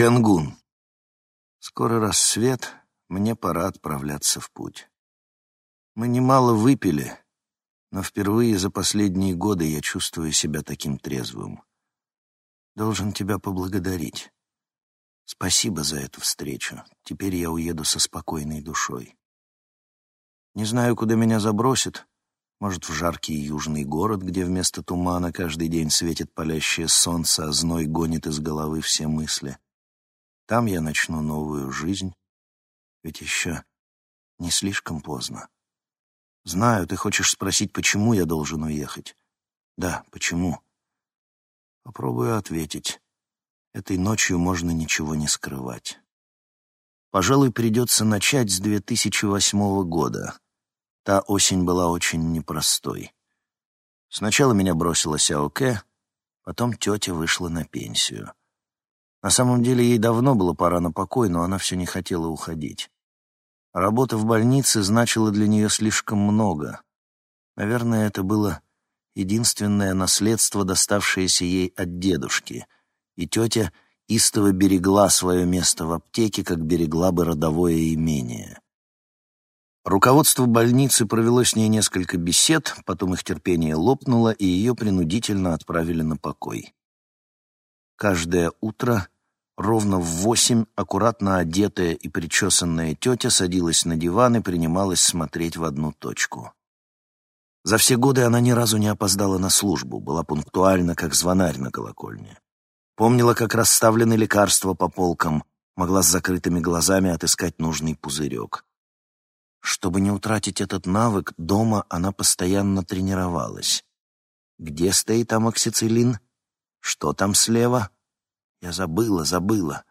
Чангун. Скоро рассвет, мне пора отправляться в путь. Мы немало выпили, но впервые за последние годы я чувствую себя таким трезвым. Должен тебя поблагодарить. Спасибо за эту встречу. Теперь я уеду со спокойной душой. Не знаю, куда меня забросит. Может, в жаркий южный город, где вместо тумана каждый день светит палящее солнце, а зной гонит из головы все мысли. Там я начну новую жизнь. Ведь еще не слишком поздно. Знаю, ты хочешь спросить, почему я должен уехать. Да, почему? Попробую ответить. Этой ночью можно ничего не скрывать. Пожалуй, придется начать с 2008 года. Та осень была очень непростой. Сначала меня бросила Сяоке, потом тетя вышла на пенсию. На самом деле ей давно было пора на покой, но она все не хотела уходить. Работа в больнице значила для нее слишком много. Наверное, это было единственное наследство, доставшееся ей от дедушки, и тетя истово берегла свое место в аптеке, как берегла бы родовое имение. Руководство больницы провело с ней несколько бесед, потом их терпение лопнуло, и ее принудительно отправили на покой. Каждое утро ровно в восемь аккуратно одетая и причесанная тетя садилась на диван и принималась смотреть в одну точку. За все годы она ни разу не опоздала на службу, была пунктуальна, как звонарь на колокольне. Помнила, как расставлены лекарства по полкам, могла с закрытыми глазами отыскать нужный пузырек. Чтобы не утратить этот навык, дома она постоянно тренировалась. Где стоит амоксициллин? Что там слева? Я забыла, забыла.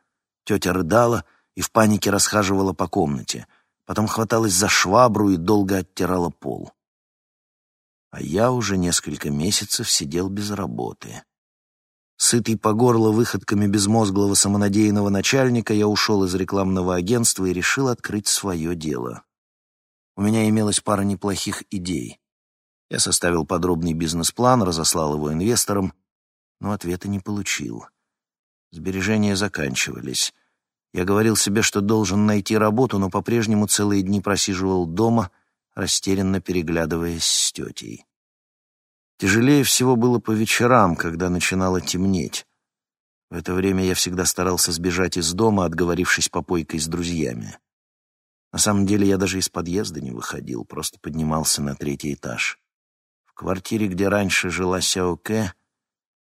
Тетя рыдала и в панике расхаживала по комнате. Потом хваталась за швабру и долго оттирала пол. А я уже несколько месяцев сидел без работы. Сытый по горло выходками безмозглого самонадеянного начальника, я ушел из рекламного агентства и решил открыть свое дело. У меня имелась пара неплохих идей. Я составил подробный бизнес-план, разослал его инвесторам, но ответа не получил. Сбережения заканчивались. Я говорил себе, что должен найти работу, но по-прежнему целые дни просиживал дома, растерянно переглядываясь с тетей. Тяжелее всего было по вечерам, когда начинало темнеть. В это время я всегда старался сбежать из дома, отговорившись попойкой с друзьями. На самом деле я даже из подъезда не выходил, просто поднимался на третий этаж. В квартире, где раньше жила Сяоке,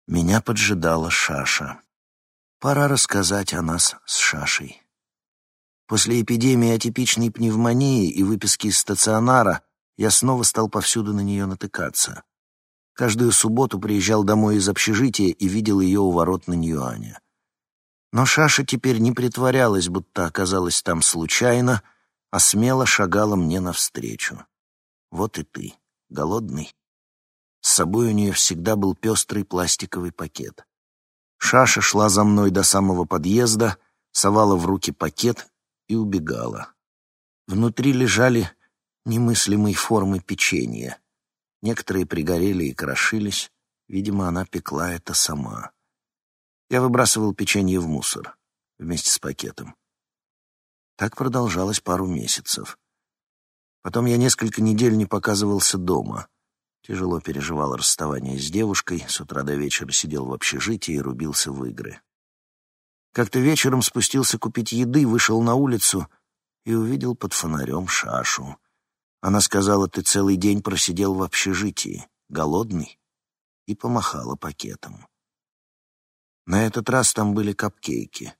меня поджидала Шаша. Пора рассказать о нас с Шашей. После эпидемии атипичной пневмонии и выписки из стационара я снова стал повсюду на нее натыкаться. Каждую субботу приезжал домой из общежития и видел ее у ворот на Ньюане. Но Шаша теперь не притворялась, будто оказалась там случайно, а смело шагала мне навстречу. Вот и ты, голодный. С собой у нее всегда был пестрый пластиковый пакет. Шаша шла за мной до самого подъезда, совала в руки пакет и убегала. Внутри лежали немыслимой формы печенья. Некоторые пригорели и крошились. Видимо, она пекла это сама. Я выбрасывал печенье в мусор вместе с пакетом. Так продолжалось пару месяцев. Потом я несколько недель не показывался дома. Тяжело переживал расставание с девушкой, с утра до вечера сидел в общежитии и рубился в игры. Как-то вечером спустился купить еды, вышел на улицу и увидел под фонарем Шашу. Она сказала, ты целый день просидел в общежитии, голодный, и помахала пакетом. На этот раз там были капкейки.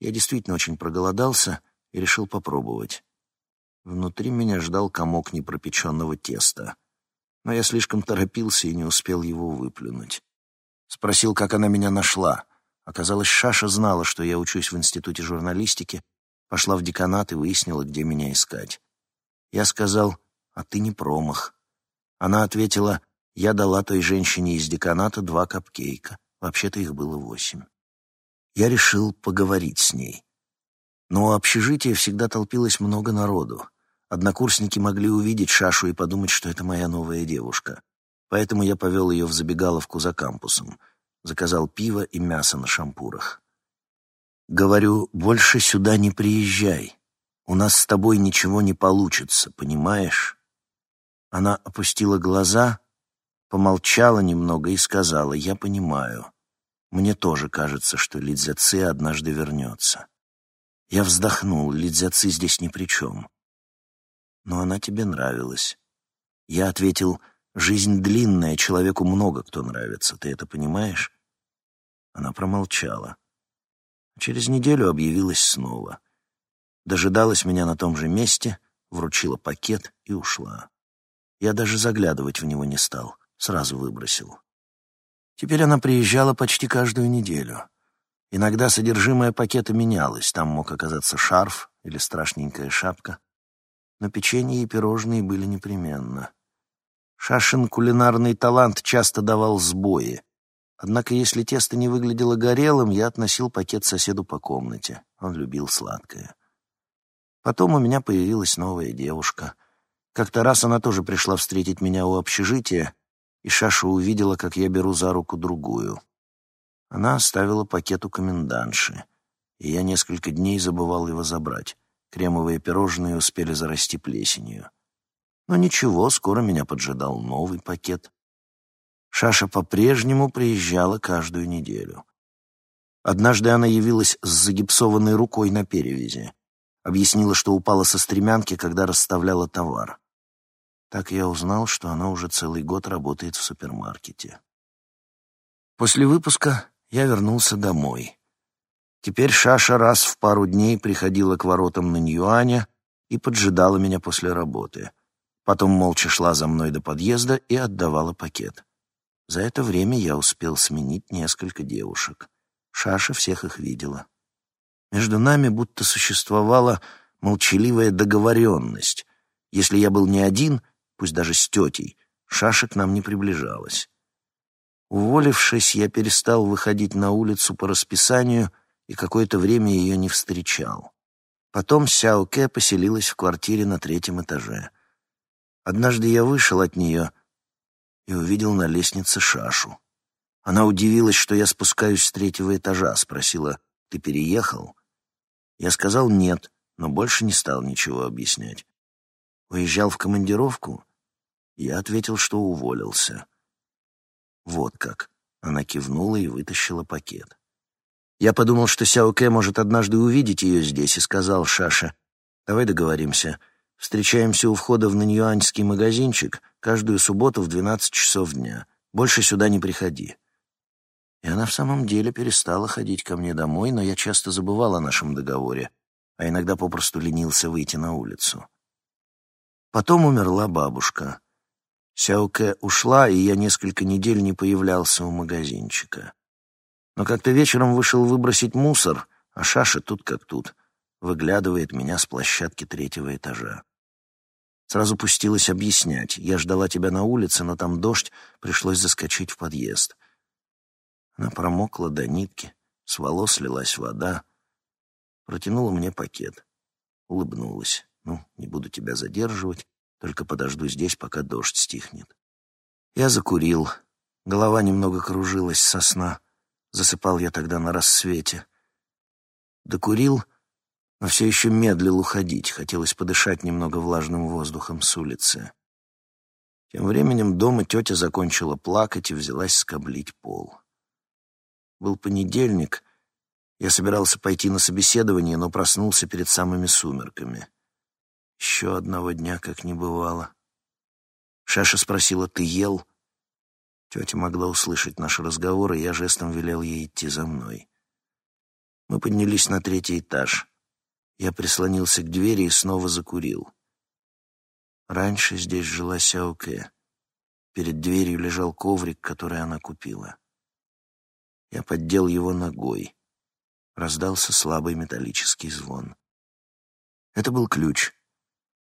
Я действительно очень проголодался и решил попробовать. Внутри меня ждал комок непропеченного теста, но я слишком торопился и не успел его выплюнуть. Спросил, как она меня нашла. Оказалось, Шаша знала, что я учусь в институте журналистики, пошла в деканат и выяснила, где меня искать. Я сказал, а ты не промах. Она ответила, я дала той женщине из деканата два капкейка. Вообще-то их было восемь. Я решил поговорить с ней. Но у общежития всегда толпилось много народу. Однокурсники могли увидеть Шашу и подумать, что это моя новая девушка. Поэтому я повел ее в забегаловку за кампусом. Заказал пиво и мясо на шампурах. Говорю, больше сюда не приезжай. У нас с тобой ничего не получится, понимаешь? Она опустила глаза, помолчала немного и сказала, я понимаю. Мне тоже кажется, что Лидзяци однажды вернется. Я вздохнул, Лидзяци здесь ни при чем. Но она тебе нравилась. Я ответил, жизнь длинная, человеку много кто нравится, ты это понимаешь? Она промолчала. Через неделю объявилась снова. Дожидалась меня на том же месте, вручила пакет и ушла. Я даже заглядывать в него не стал, сразу выбросил. Теперь она приезжала почти каждую неделю. Иногда содержимое пакета менялось, там мог оказаться шарф или страшненькая шапка. Но печенье и пирожные были непременно. Шашин кулинарный талант часто давал сбои. Однако, если тесто не выглядело горелым, я относил пакет соседу по комнате. Он любил сладкое. Потом у меня появилась новая девушка. Как-то раз она тоже пришла встретить меня у общежития, и Шаша увидела, как я беру за руку другую. Она оставила пакет у комендантши, и я несколько дней забывал его забрать. Кремовые пирожные успели зарасти плесенью. Но ничего, скоро меня поджидал новый пакет. Шаша по-прежнему приезжала каждую неделю. Однажды она явилась с загипсованной рукой на перевязи. Объяснила, что упала со стремянки, когда расставляла товар. Так я узнал, что она уже целый год работает в супермаркете. После выпуска я вернулся домой. Теперь Шаша раз в пару дней приходила к воротам на Ньюаня и поджидала меня после работы. Потом молча шла за мной до подъезда и отдавала пакет. За это время я успел сменить несколько девушек. Шаша всех их видела. Между нами будто существовала молчаливая договоренность. Если я был не один, пусть даже с тетей, Шаша к нам не приближалась. Уволившись, я перестал выходить на улицу по расписанию и какое-то время ее не встречал. Потом Сяо Кэ поселилась в квартире на третьем этаже. Однажды я вышел от нее и увидел на лестнице Шашу. Она удивилась, что я спускаюсь с третьего этажа, спросила, «Ты переехал?» Я сказал «нет», но больше не стал ничего объяснять. Уезжал в командировку? Я ответил, что уволился. Вот как. Она кивнула и вытащила пакет. Я подумал, что Сяо Кэ может однажды увидеть ее здесь, и сказал Шаше, «Давай договоримся. Встречаемся у входа в наньюаньский магазинчик каждую субботу в 12 часов дня. Больше сюда не приходи». И она в самом деле перестала ходить ко мне домой, но я часто забывал о нашем договоре, а иногда попросту ленился выйти на улицу. Потом умерла бабушка. Сяоке ушла, и я несколько недель не появлялся у магазинчика. Но как-то вечером вышел выбросить мусор, а Шаша тут как тут, выглядывает меня с площадки третьего этажа. Сразу пустилась объяснять. Я ждала тебя на улице, но там дождь, пришлось заскочить в подъезд. Она промокла до нитки, с волос лилась вода. Протянула мне пакет. Улыбнулась. «Ну, не буду тебя задерживать. Только подожду здесь, пока дождь стихнет. Я закурил. Голова немного кружилась со сна. Засыпал я тогда на рассвете. Докурил, но все еще медлил уходить. Хотелось подышать немного влажным воздухом с улицы. Тем временем дома тетя закончила плакать и взялась скоблить пол. Был понедельник. Я собирался пойти на собеседование, но проснулся перед самыми сумерками. Еще одного дня как не бывало. Шаша спросила, ты ел? Тетя могла услышать наш разговор, и я жестом велел ей идти за мной. Мы поднялись на третий этаж. Я прислонился к двери и снова закурил. Раньше здесь жила Сяоке. Перед дверью лежал коврик, который она купила. Я поддел его ногой. Раздался слабый металлический звон. Это был ключ.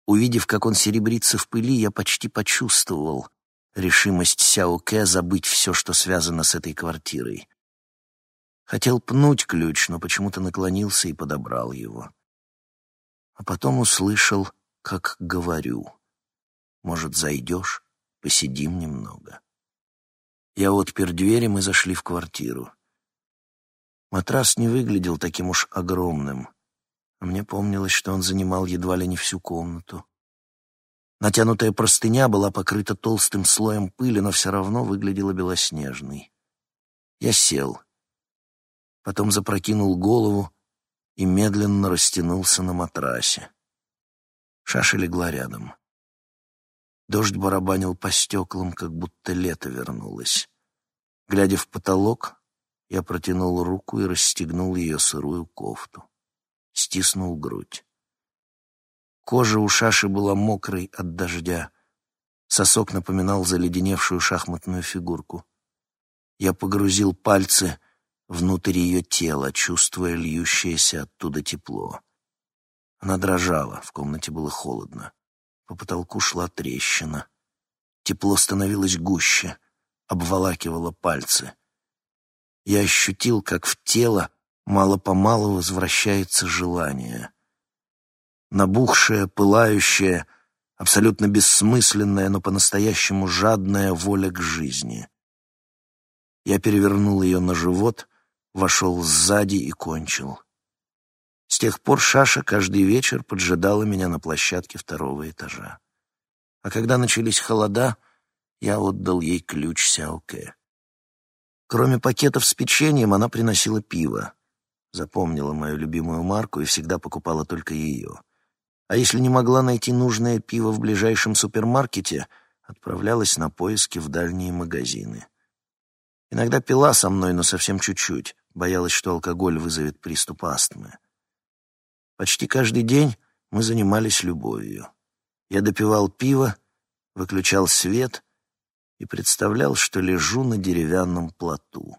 Увидев, как он серебрится в пыли, я почти почувствовал решимость Сяо Кэ забыть все, что связано с этой квартирой. Хотел пнуть ключ, но почему-то наклонился и подобрал его. А потом услышал, как говорю. «Может, зайдешь? Посидим немного». Я отпер дверь, и мы зашли в квартиру. Матрас не выглядел таким уж огромным, а мне помнилось, что он занимал едва ли не всю комнату. Натянутая простыня была покрыта толстым слоем пыли, но все равно выглядела белоснежной. Я сел, потом запрокинул голову и медленно растянулся на матрасе. Шаша легла рядом. Дождь барабанил по стеклам, как будто лето вернулось. Глядя в потолок, я протянул руку и расстегнул ее сырую кофту. Стиснул грудь. Кожа у Шаши была мокрой от дождя. Сосок напоминал заледеневшую шахматную фигурку. Я погрузил пальцы внутрь ее тела, чувствуя льющееся оттуда тепло. Она дрожала, в комнате было холодно. По потолку шла трещина. Тепло становилось гуще, обволакивало пальцы. Я ощутил, как в тело мало-помалу возвращается желание. Набухшая, пылающая, абсолютно бессмысленная, но по-настоящему жадная воля к жизни. Я перевернул ее на живот, вошел сзади и кончил. С тех пор Шаша каждый вечер поджидала меня на площадке второго этажа. А когда начались холода, я отдал ей ключ Сяоке. Кроме пакетов с печеньем, она приносила пиво. Запомнила мою любимую марку и всегда покупала только ее. А если не могла найти нужное пиво в ближайшем супермаркете, отправлялась на поиски в дальние магазины. Иногда пила со мной, но совсем чуть-чуть, боялась, что алкоголь вызовет приступ астмы. Почти каждый день мы занимались любовью. Я допивал пиво, выключал свет и представлял, что лежу на деревянном плоту,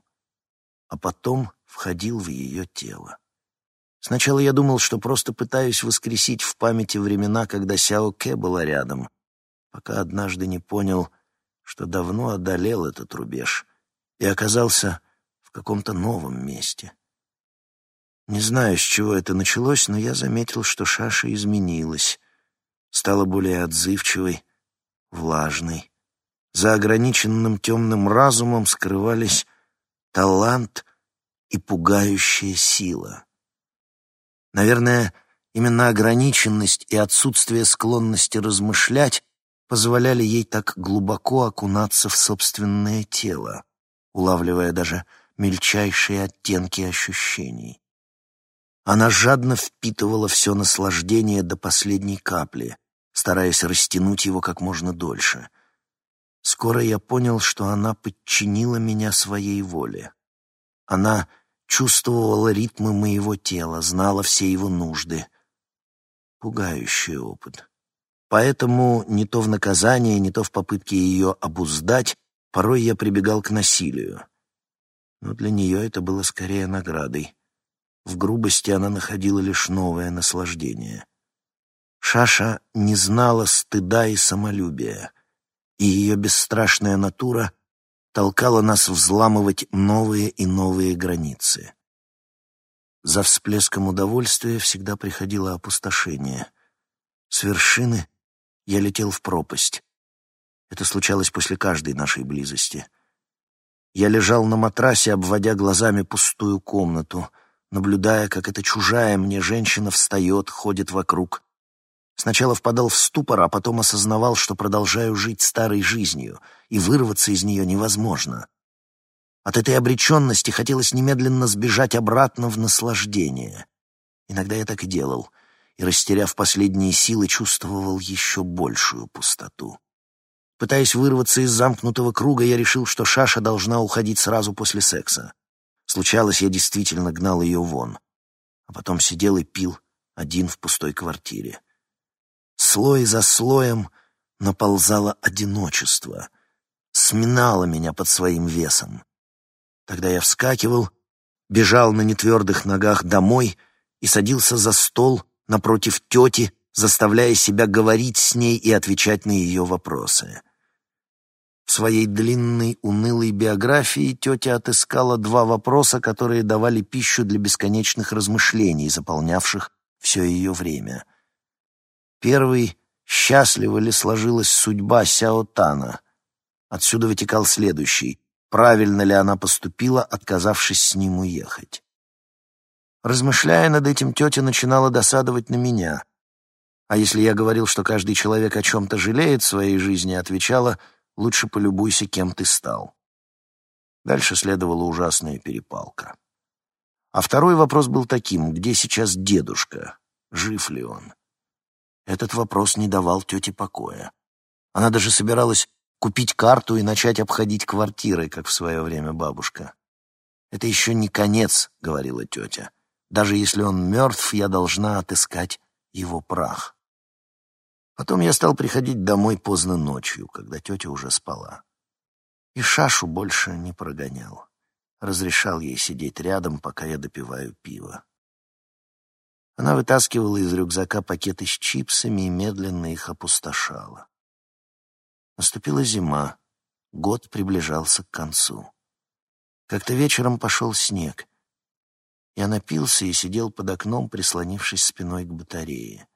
а потом входил в ее тело. Сначала я думал, что просто пытаюсь воскресить в памяти времена, когда Сяо Ке была рядом, пока однажды не понял, что давно одолел этот рубеж и оказался в каком-то новом месте. Не знаю, с чего это началось, но я заметил, что Шаша изменилась, стала более отзывчивой, влажной. За ограниченным темным разумом скрывались талант и пугающая сила. Наверное, именно ограниченность и отсутствие склонности размышлять позволяли ей так глубоко окунаться в собственное тело, улавливая даже мельчайшие оттенки ощущений. Она жадно впитывала все наслаждение до последней капли, стараясь растянуть его как можно дольше. Скоро я понял, что она подчинила меня своей воле. Она чувствовала ритмы моего тела, знала все его нужды. Пугающий опыт. Поэтому не то в наказание, не то в попытке ее обуздать, порой я прибегал к насилию. Но для нее это было скорее наградой. В грубости она находила лишь новое наслаждение. Шаша не знала стыда и самолюбия, и ее бесстрашная натура толкала нас взламывать новые и новые границы. За всплеском удовольствия всегда приходило опустошение. С вершины я летел в пропасть. Это случалось после каждой нашей близости. Я лежал на матрасе, обводя глазами пустую комнату — наблюдая, как эта чужая мне женщина встает, ходит вокруг. Сначала впадал в ступор, а потом осознавал, что продолжаю жить старой жизнью, и вырваться из нее невозможно. От этой обреченности хотелось немедленно сбежать обратно в наслаждение. Иногда я так и делал, и, растеряв последние силы, чувствовал еще большую пустоту. Пытаясь вырваться из замкнутого круга, я решил, что Шаша должна уходить сразу после секса. Случалось, я действительно гнал ее вон, а потом сидел и пил один в пустой квартире. Слой за слоем наползало одиночество, сминало меня под своим весом. Тогда я вскакивал, бежал на нетвердых ногах домой и садился за стол напротив тети, заставляя себя говорить с ней и отвечать на ее вопросы. В своей длинной, унылой биографии тетя отыскала два вопроса, которые давали пищу для бесконечных размышлений, заполнявших все ее время. Первый — счастливо ли сложилась судьба Сяо Тана? Отсюда вытекал следующий — правильно ли она поступила, отказавшись с ним уехать? Размышляя над этим, тетя начинала досадовать на меня. А если я говорил, что каждый человек о чем-то жалеет в своей жизни, отвечала «лучше полюбуйся, кем ты стал». Дальше следовала ужасная перепалка. А второй вопрос был таким, где сейчас дедушка, жив ли он? Этот вопрос не давал тете покоя. Она даже собиралась купить карту и начать обходить квартиры, как в свое время бабушка. «Это еще не конец», — говорила тетя. «Даже если он мертв, я должна отыскать его прах». Потом я стал приходить домой поздно ночью, когда тетя уже спала. И Шашу больше не прогонял. Разрешал ей сидеть рядом, пока я допиваю пиво. Она вытаскивала из рюкзака пакеты с чипсами и медленно их опустошала. Наступила зима, год приближался к концу. Как-то вечером пошел снег. Я напился и сидел под окном, прислонившись спиной к батарее.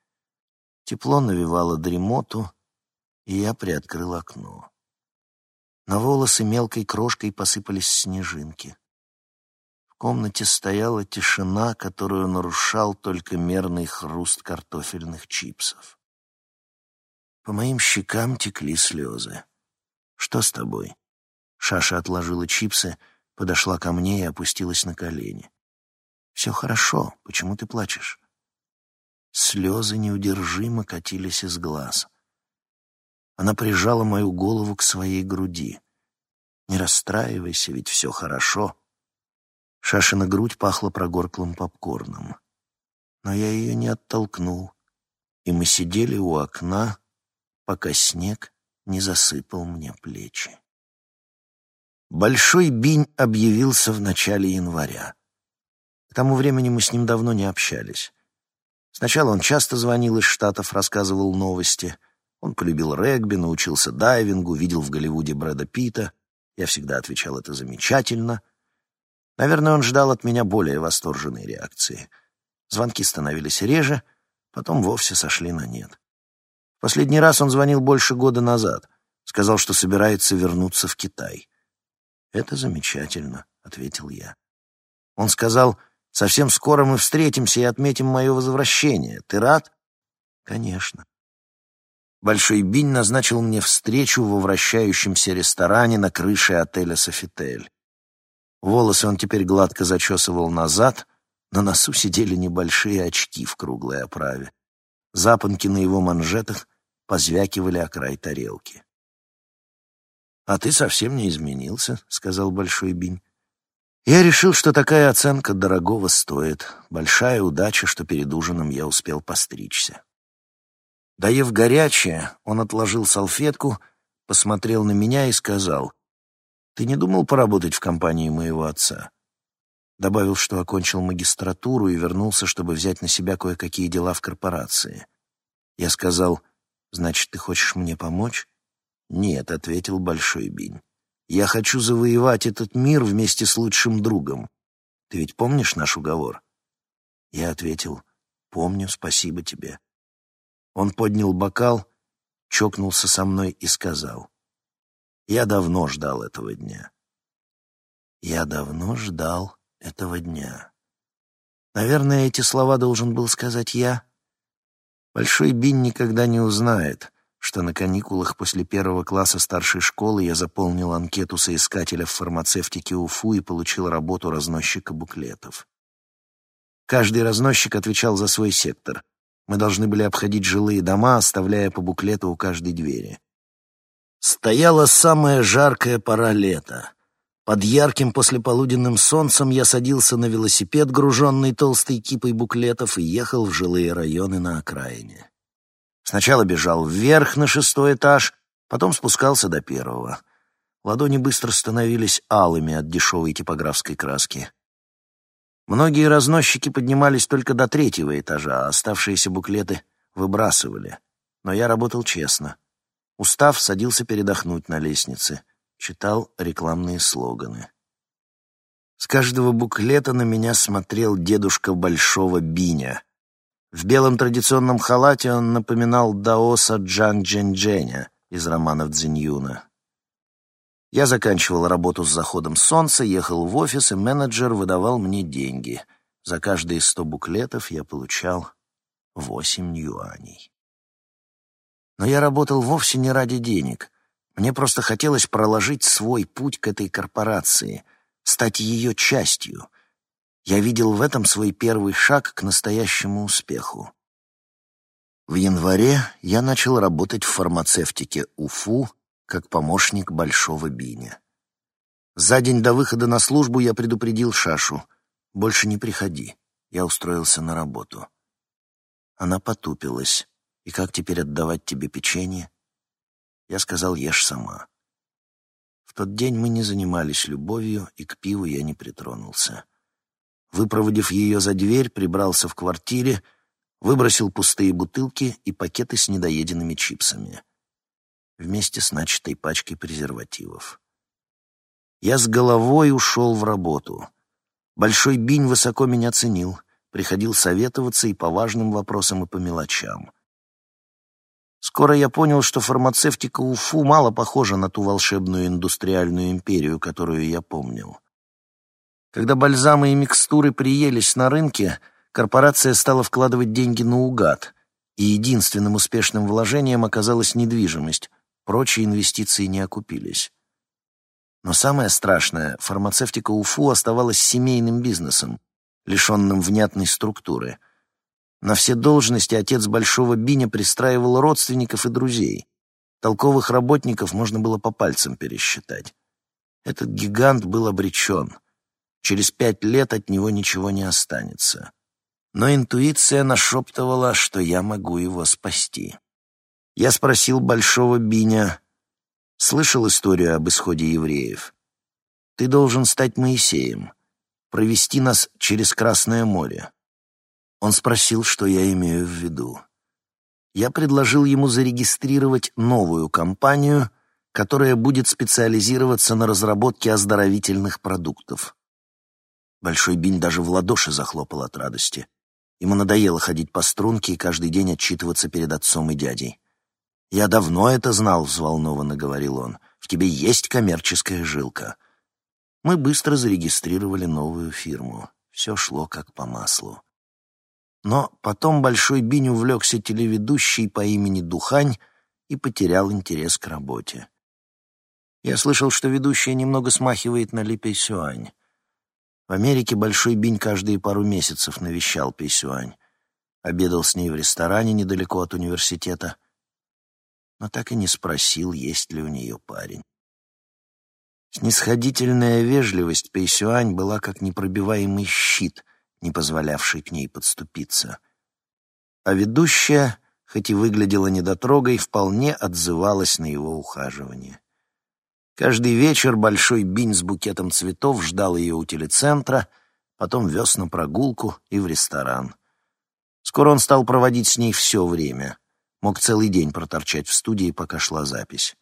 Тепло навевало дремоту, и я приоткрыл окно. На волосы мелкой крошкой посыпались снежинки. В комнате стояла тишина, которую нарушал только мерный хруст картофельных чипсов. По моим щекам текли слезы. «Что с тобой?» Шаша отложила чипсы, подошла ко мне и опустилась на колени. «Все хорошо. Почему ты плачешь?» Слезы неудержимо катились из глаз. Она прижала мою голову к своей груди. «Не расстраивайся, ведь все хорошо». Шашина грудь пахла прогорклым попкорном. Но я ее не оттолкнул, и мы сидели у окна, пока снег не засыпал мне плечи. Большой бинь объявился в начале января. К тому времени мы с ним давно не общались. Сначала он часто звонил из Штатов, рассказывал новости. Он полюбил регби, научился дайвингу, видел в Голливуде Брэда Питта. Я всегда отвечал это замечательно. Наверное, он ждал от меня более восторженной реакции. Звонки становились реже, потом вовсе сошли на нет. Последний раз он звонил больше года назад. Сказал, что собирается вернуться в Китай. «Это замечательно», — ответил я. Он сказал, Совсем скоро мы встретимся и отметим мое возвращение. Ты рад? Конечно. Большой Бинь назначил мне встречу во вращающемся ресторане на крыше отеля «Софитель». Волосы он теперь гладко зачесывал назад, на носу сидели небольшие очки в круглой оправе. Запонки на его манжетах позвякивали о край тарелки. «А ты совсем не изменился», — сказал Большой Бинь. Я решил, что такая оценка дорогого стоит. Большая удача, что перед ужином я успел постричься. Доев горячее, он отложил салфетку, посмотрел на меня и сказал, «Ты не думал поработать в компании моего отца?» Добавил, что окончил магистратуру и вернулся, чтобы взять на себя кое-какие дела в корпорации. Я сказал, «Значит, ты хочешь мне помочь?» «Нет», — ответил Большой Бинь. Я хочу завоевать этот мир вместе с лучшим другом. Ты ведь помнишь наш уговор?» Я ответил, «Помню, спасибо тебе». Он поднял бокал, чокнулся со мной и сказал, «Я давно ждал этого дня». Я давно ждал этого дня. Наверное, эти слова должен был сказать я. Большой Бин никогда не узнает, что на каникулах после первого класса старшей школы я заполнил анкету соискателя в фармацевтике УФУ и получил работу разносчика буклетов. Каждый разносчик отвечал за свой сектор. Мы должны были обходить жилые дома, оставляя по буклету у каждой двери. Стояла самая жаркая пора лета. Под ярким послеполуденным солнцем я садился на велосипед, груженный толстой кипой буклетов, и ехал в жилые районы на окраине. Сначала бежал вверх на шестой этаж, потом спускался до первого. Ладони быстро становились алыми от дешевой типографской краски. Многие разносчики поднимались только до третьего этажа, а оставшиеся буклеты выбрасывали. Но я работал честно. Устав, садился передохнуть на лестнице. Читал рекламные слоганы. С каждого буклета на меня смотрел дедушка Большого Биня — в белом традиционном халате он напоминал даоса Джан Джэньчжэня из романов Цзиньюна. Я заканчивал работу с заходом солнца, ехал в офис, и менеджер выдавал мне деньги. За каждые сто буклетов я получал восемь юаней. Но я работал вовсе не ради денег. Мне просто хотелось проложить свой путь к этой корпорации, стать ее частью. Я видел в этом свой первый шаг к настоящему успеху. В январе я начал работать в фармацевтике УФУ как помощник Большого Биня. За день до выхода на службу я предупредил Шашу. «Больше не приходи». Я устроился на работу. Она потупилась. «И как теперь отдавать тебе печенье?» Я сказал, ешь сама. В тот день мы не занимались любовью, и к пиву я не притронулся. Выпроводив ее за дверь, прибрался в квартире, выбросил пустые бутылки и пакеты с недоеденными чипсами. Вместе с начатой пачкой презервативов. Я с головой ушел в работу. Большой Бинь высоко меня ценил, приходил советоваться и по важным вопросам, и по мелочам. Скоро я понял, что фармацевтика Уфу мало похожа на ту волшебную индустриальную империю, которую я помнил. Когда бальзамы и микстуры приелись на рынке, корпорация стала вкладывать деньги наугад, и единственным успешным вложением оказалась недвижимость, прочие инвестиции не окупились. Но самое страшное, фармацевтика Уфу оставалась семейным бизнесом, лишенным внятной структуры — на все должности отец Большого Биня пристраивал родственников и друзей. Толковых работников можно было по пальцам пересчитать. Этот гигант был обречен. Через пять лет от него ничего не останется. Но интуиция нашептывала, что я могу его спасти. Я спросил Большого Биня, слышал историю об исходе евреев? Ты должен стать Моисеем, провести нас через Красное море. Он спросил, что я имею в виду. Я предложил ему зарегистрировать новую компанию, которая будет специализироваться на разработке оздоровительных продуктов. Большой Бинь даже в ладоши захлопал от радости. Ему надоело ходить по струнке и каждый день отчитываться перед отцом и дядей. «Я давно это знал», — взволнованно говорил он. «В тебе есть коммерческая жилка». Мы быстро зарегистрировали новую фирму. Все шло как по маслу. Но потом Большой Бинь увлекся телеведущей по имени Духань и потерял интерес к работе. Я слышал, что ведущая немного смахивает на Ли Пейсюань. В Америке Большой Бинь каждые пару месяцев навещал Пейсюань. Обедал с ней в ресторане недалеко от университета, но так и не спросил, есть ли у нее парень. Снисходительная вежливость Пейсюань была как непробиваемый щит — не позволявший к ней подступиться. А ведущая, хоть и выглядела недотрогой, вполне отзывалась на его ухаживание. Каждый вечер большой бинь с букетом цветов ждал ее у телецентра, потом вез на прогулку и в ресторан. Скоро он стал проводить с ней все время. Мог целый день проторчать в студии, пока шла запись.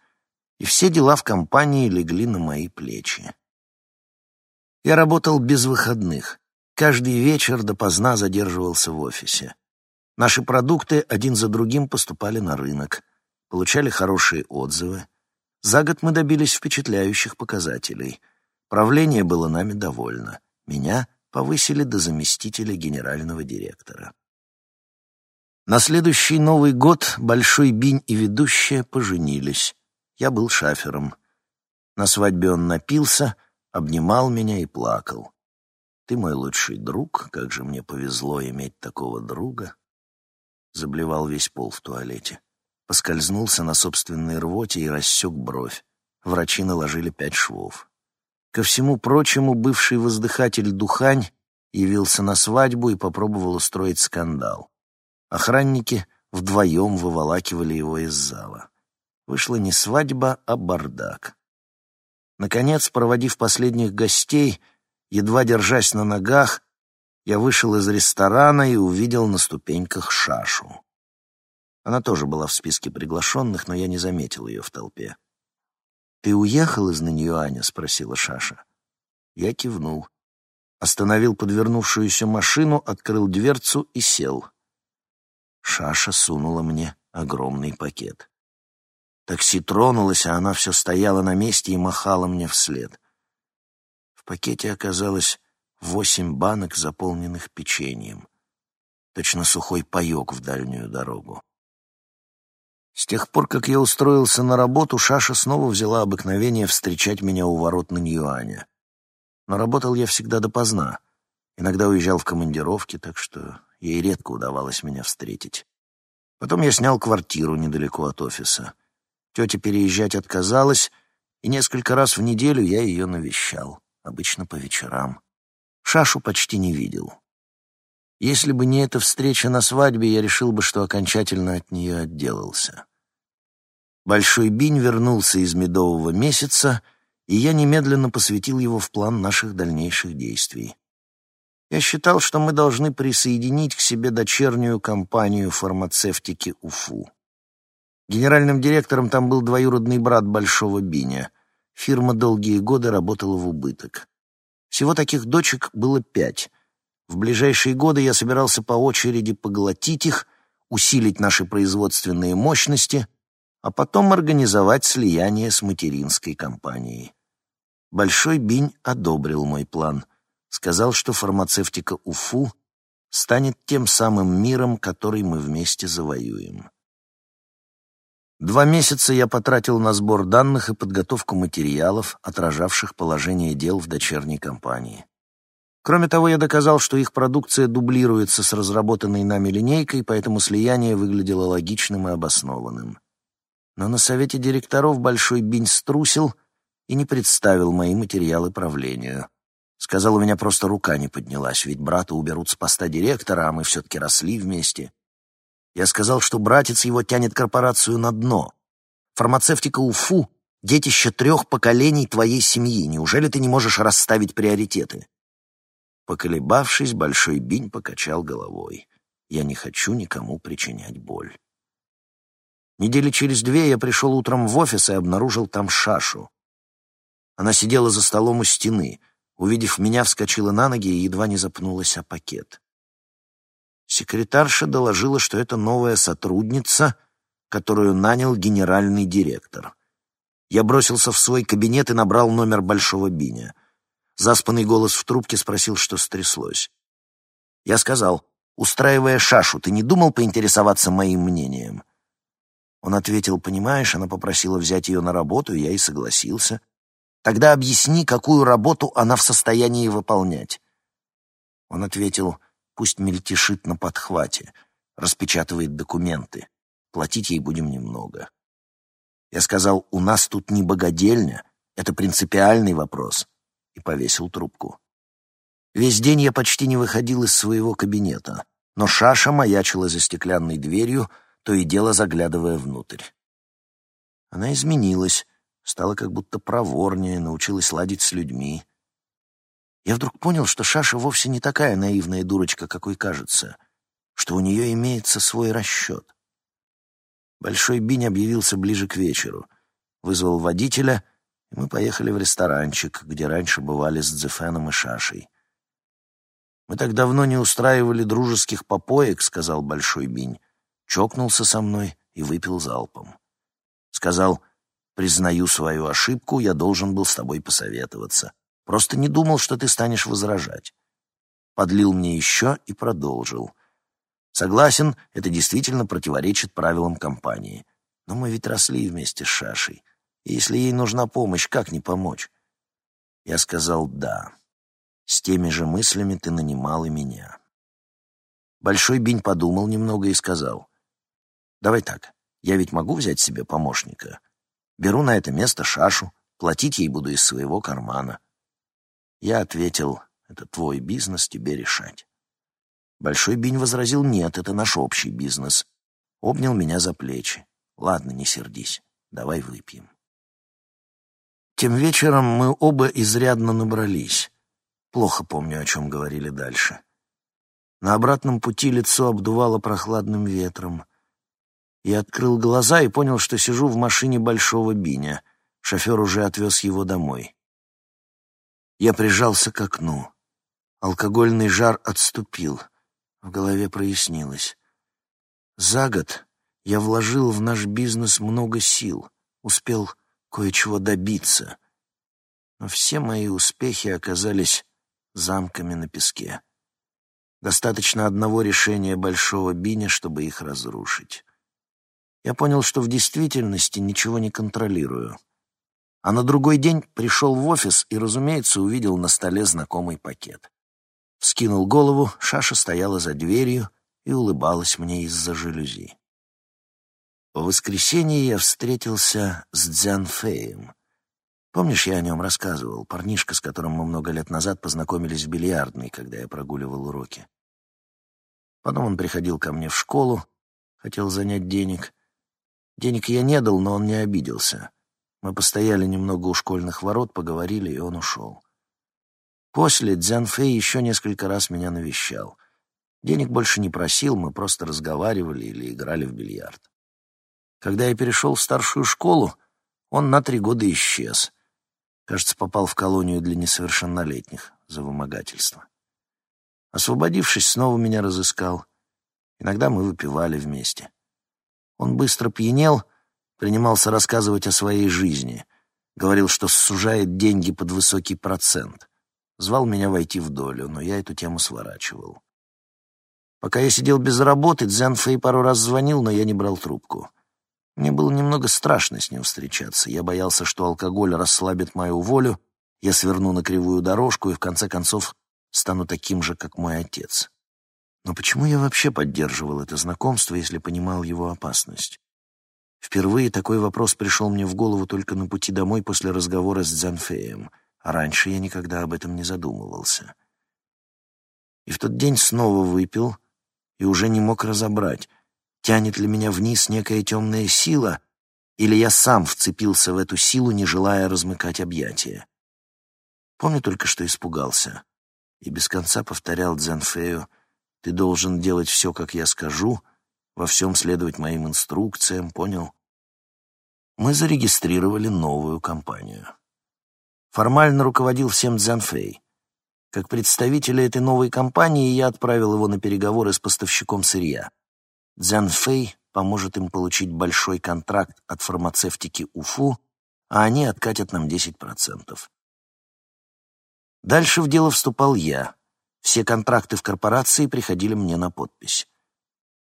И все дела в компании легли на мои плечи. Я работал без выходных, Каждый вечер допоздна задерживался в офисе. Наши продукты один за другим поступали на рынок, получали хорошие отзывы. За год мы добились впечатляющих показателей. Правление было нами довольно. Меня повысили до заместителя генерального директора. На следующий Новый год Большой Бинь и ведущая поженились. Я был шафером. На свадьбе он напился, обнимал меня и плакал. Ты мой лучший друг, как же мне повезло иметь такого друга. Заблевал весь пол в туалете. Поскользнулся на собственной рвоте и рассек бровь. Врачи наложили пять швов. Ко всему прочему, бывший воздыхатель Духань явился на свадьбу и попробовал устроить скандал. Охранники вдвоем выволакивали его из зала. Вышла не свадьба, а бардак. Наконец, проводив последних гостей, Едва держась на ногах, я вышел из ресторана и увидел на ступеньках Шашу. Она тоже была в списке приглашенных, но я не заметил ее в толпе. «Ты уехал из Наньюаня?» — спросила Шаша. Я кивнул. Остановил подвернувшуюся машину, открыл дверцу и сел. Шаша сунула мне огромный пакет. Такси тронулось, а она все стояла на месте и махала мне вслед. В пакете оказалось восемь банок, заполненных печеньем. Точно сухой паек в дальнюю дорогу. С тех пор, как я устроился на работу, Шаша снова взяла обыкновение встречать меня у ворот на Ньюаня. Но работал я всегда допоздна. Иногда уезжал в командировки, так что ей редко удавалось меня встретить. Потом я снял квартиру недалеко от офиса. Тетя переезжать отказалась, и несколько раз в неделю я ее навещал, обычно по вечерам. Шашу почти не видел. Если бы не эта встреча на свадьбе, я решил бы, что окончательно от нее отделался. Большой Бинь вернулся из медового месяца, и я немедленно посвятил его в план наших дальнейших действий. Я считал, что мы должны присоединить к себе дочернюю компанию фармацевтики УФУ. Генеральным директором там был двоюродный брат Большого Биня. Фирма долгие годы работала в убыток. Всего таких дочек было пять. В ближайшие годы я собирался по очереди поглотить их, усилить наши производственные мощности, а потом организовать слияние с материнской компанией. Большой Бинь одобрил мой план. Сказал, что фармацевтика УФУ станет тем самым миром, который мы вместе завоюем. Два месяца я потратил на сбор данных и подготовку материалов, отражавших положение дел в дочерней компании. Кроме того, я доказал, что их продукция дублируется с разработанной нами линейкой, поэтому слияние выглядело логичным и обоснованным. Но на совете директоров Большой Бинь струсил и не представил мои материалы правлению. Сказал, у меня просто рука не поднялась, ведь брата уберут с поста директора, а мы все-таки росли вместе. Я сказал, что братец его тянет корпорацию на дно. Фармацевтика УФУ — детище трех поколений твоей семьи. Неужели ты не можешь расставить приоритеты? Поколебавшись, Большой Бинь покачал головой. Я не хочу никому причинять боль. Недели через две я пришел утром в офис и обнаружил там Шашу. Она сидела за столом у стены. Увидев меня, вскочила на ноги и едва не запнулась о пакет. Секретарша доложила, что это новая сотрудница, которую нанял генеральный директор. Я бросился в свой кабинет и набрал номер Большого Биня. Заспанный голос в трубке спросил, что стряслось. Я сказал, устраивая шашу, ты не думал поинтересоваться моим мнением? Он ответил, понимаешь, она попросила взять ее на работу, и я и согласился. Тогда объясни, какую работу она в состоянии выполнять. Он ответил, Пусть мельтешит на подхвате, распечатывает документы. Платить ей будем немного. Я сказал, у нас тут не богадельня, это принципиальный вопрос, и повесил трубку. Весь день я почти не выходил из своего кабинета, но Шаша маячила за стеклянной дверью, то и дело заглядывая внутрь. Она изменилась, стала как будто проворнее, научилась ладить с людьми. Я вдруг понял, что Шаша вовсе не такая наивная дурочка, какой кажется, что у нее имеется свой расчет. Большой Бинь объявился ближе к вечеру, вызвал водителя, и мы поехали в ресторанчик, где раньше бывали с Дзефеном и Шашей. «Мы так давно не устраивали дружеских попоек», — сказал Большой Бинь. Чокнулся со мной и выпил залпом. Сказал, «Признаю свою ошибку, я должен был с тобой посоветоваться. Просто не думал, что ты станешь возражать. Подлил мне еще и продолжил. Согласен, это действительно противоречит правилам компании. Но мы ведь росли вместе с Шашей. И если ей нужна помощь, как не помочь? Я сказал «да». С теми же мыслями ты нанимал и меня. Большой Бинь подумал немного и сказал, «Давай так, я ведь могу взять себе помощника. Беру на это место Шашу, платить ей буду из своего кармана. Я ответил, это твой бизнес, тебе решать. Большой Бинь возразил, нет, это наш общий бизнес. Обнял меня за плечи. Ладно, не сердись, давай выпьем. Тем вечером мы оба изрядно набрались. Плохо помню, о чем говорили дальше. На обратном пути лицо обдувало прохладным ветром. Я открыл глаза и понял, что сижу в машине Большого Биня. Шофер уже отвез его домой. Я прижался к окну. Алкогольный жар отступил. В голове прояснилось. За год я вложил в наш бизнес много сил, успел кое-чего добиться. Но все мои успехи оказались замками на песке. Достаточно одного решения Большого Биня, чтобы их разрушить. Я понял, что в действительности ничего не контролирую. А на другой день пришел в офис и, разумеется, увидел на столе знакомый пакет. Вскинул голову, Шаша стояла за дверью и улыбалась мне из-за жалюзи. В воскресенье я встретился с Дзянфеем. Помнишь, я о нем рассказывал, парнишка, с которым мы много лет назад познакомились в бильярдной, когда я прогуливал уроки. Потом он приходил ко мне в школу, хотел занять денег. Денег я не дал, но он не обиделся. Мы постояли немного у школьных ворот, поговорили, и он ушел. После Дзянфэй еще несколько раз меня навещал. Денег больше не просил, мы просто разговаривали или играли в бильярд. Когда я перешел в старшую школу, он на три года исчез. Кажется, попал в колонию для несовершеннолетних за вымогательство. Освободившись, снова меня разыскал. Иногда мы выпивали вместе. Он быстро пьянел, принимался рассказывать о своей жизни. Говорил, что сужает деньги под высокий процент. Звал меня войти в долю, но я эту тему сворачивал. Пока я сидел без работы, Дзян Фэй пару раз звонил, но я не брал трубку. Мне было немного страшно с ним встречаться. Я боялся, что алкоголь расслабит мою волю, я сверну на кривую дорожку и, в конце концов, стану таким же, как мой отец. Но почему я вообще поддерживал это знакомство, если понимал его опасность? Впервые такой вопрос пришел мне в голову только на пути домой после разговора с Дзянфеем, а раньше я никогда об этом не задумывался. И в тот день снова выпил и уже не мог разобрать — Тянет ли меня вниз некая темная сила, или я сам вцепился в эту силу, не желая размыкать объятия? Помню только, что испугался, и без конца повторял Дзенфею, «Ты должен делать все, как я скажу, во всем следовать моим инструкциям, понял?» Мы зарегистрировали новую компанию. Формально руководил всем Дзенфей. Как представителя этой новой компании я отправил его на переговоры с поставщиком сырья. Цзян Фэй поможет им получить большой контракт от фармацевтики Уфу, а они откатят нам 10%. Дальше в дело вступал я. Все контракты в корпорации приходили мне на подпись.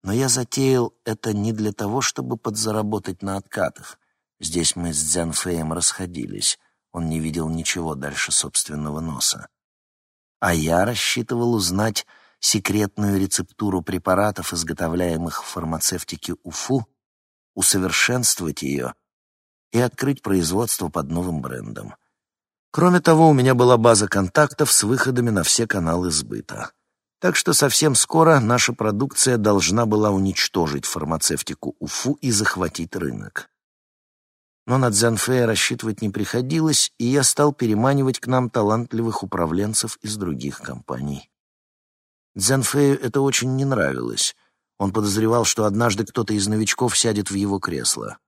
Но я затеял это не для того, чтобы подзаработать на откатах. Здесь мы с Дзян Фэем расходились. Он не видел ничего дальше собственного носа. А я рассчитывал узнать, секретную рецептуру препаратов, изготовляемых в фармацевтике УФУ, усовершенствовать ее и открыть производство под новым брендом. Кроме того, у меня была база контактов с выходами на все каналы сбыта. Так что совсем скоро наша продукция должна была уничтожить фармацевтику УФУ и захватить рынок. Но на Дзянфея рассчитывать не приходилось, и я стал переманивать к нам талантливых управленцев из других компаний. Дзянфею это очень не нравилось. Он подозревал, что однажды кто-то из новичков сядет в его кресло.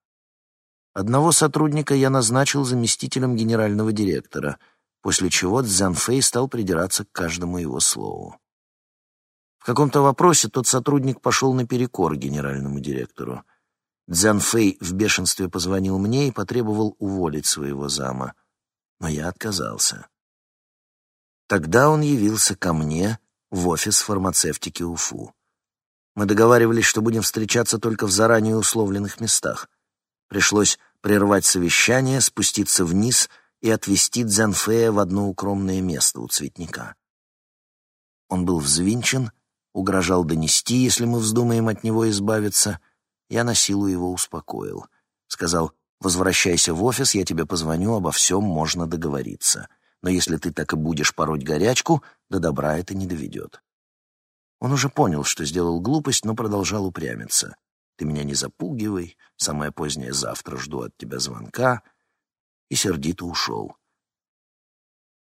Одного сотрудника я назначил заместителем генерального директора, после чего Цзянфэй стал придираться к каждому его слову. В каком-то вопросе тот сотрудник пошел наперекор генеральному директору. Цзянфэй в бешенстве позвонил мне и потребовал уволить своего зама, но я отказался. Тогда он явился ко мне в офис фармацевтики УФУ. Мы договаривались, что будем встречаться только в заранее условленных местах. Пришлось прервать совещание, спуститься вниз и отвезти Дзянфея в одно укромное место у цветника. Он был взвинчен, угрожал донести, если мы вздумаем от него избавиться. Я на силу его успокоил. Сказал, возвращайся в офис, я тебе позвоню, обо всем можно договориться но если ты так и будешь пороть горячку, до добра это не доведет. Он уже понял, что сделал глупость, но продолжал упрямиться. «Ты меня не запугивай, самое позднее завтра жду от тебя звонка», и сердито ушел.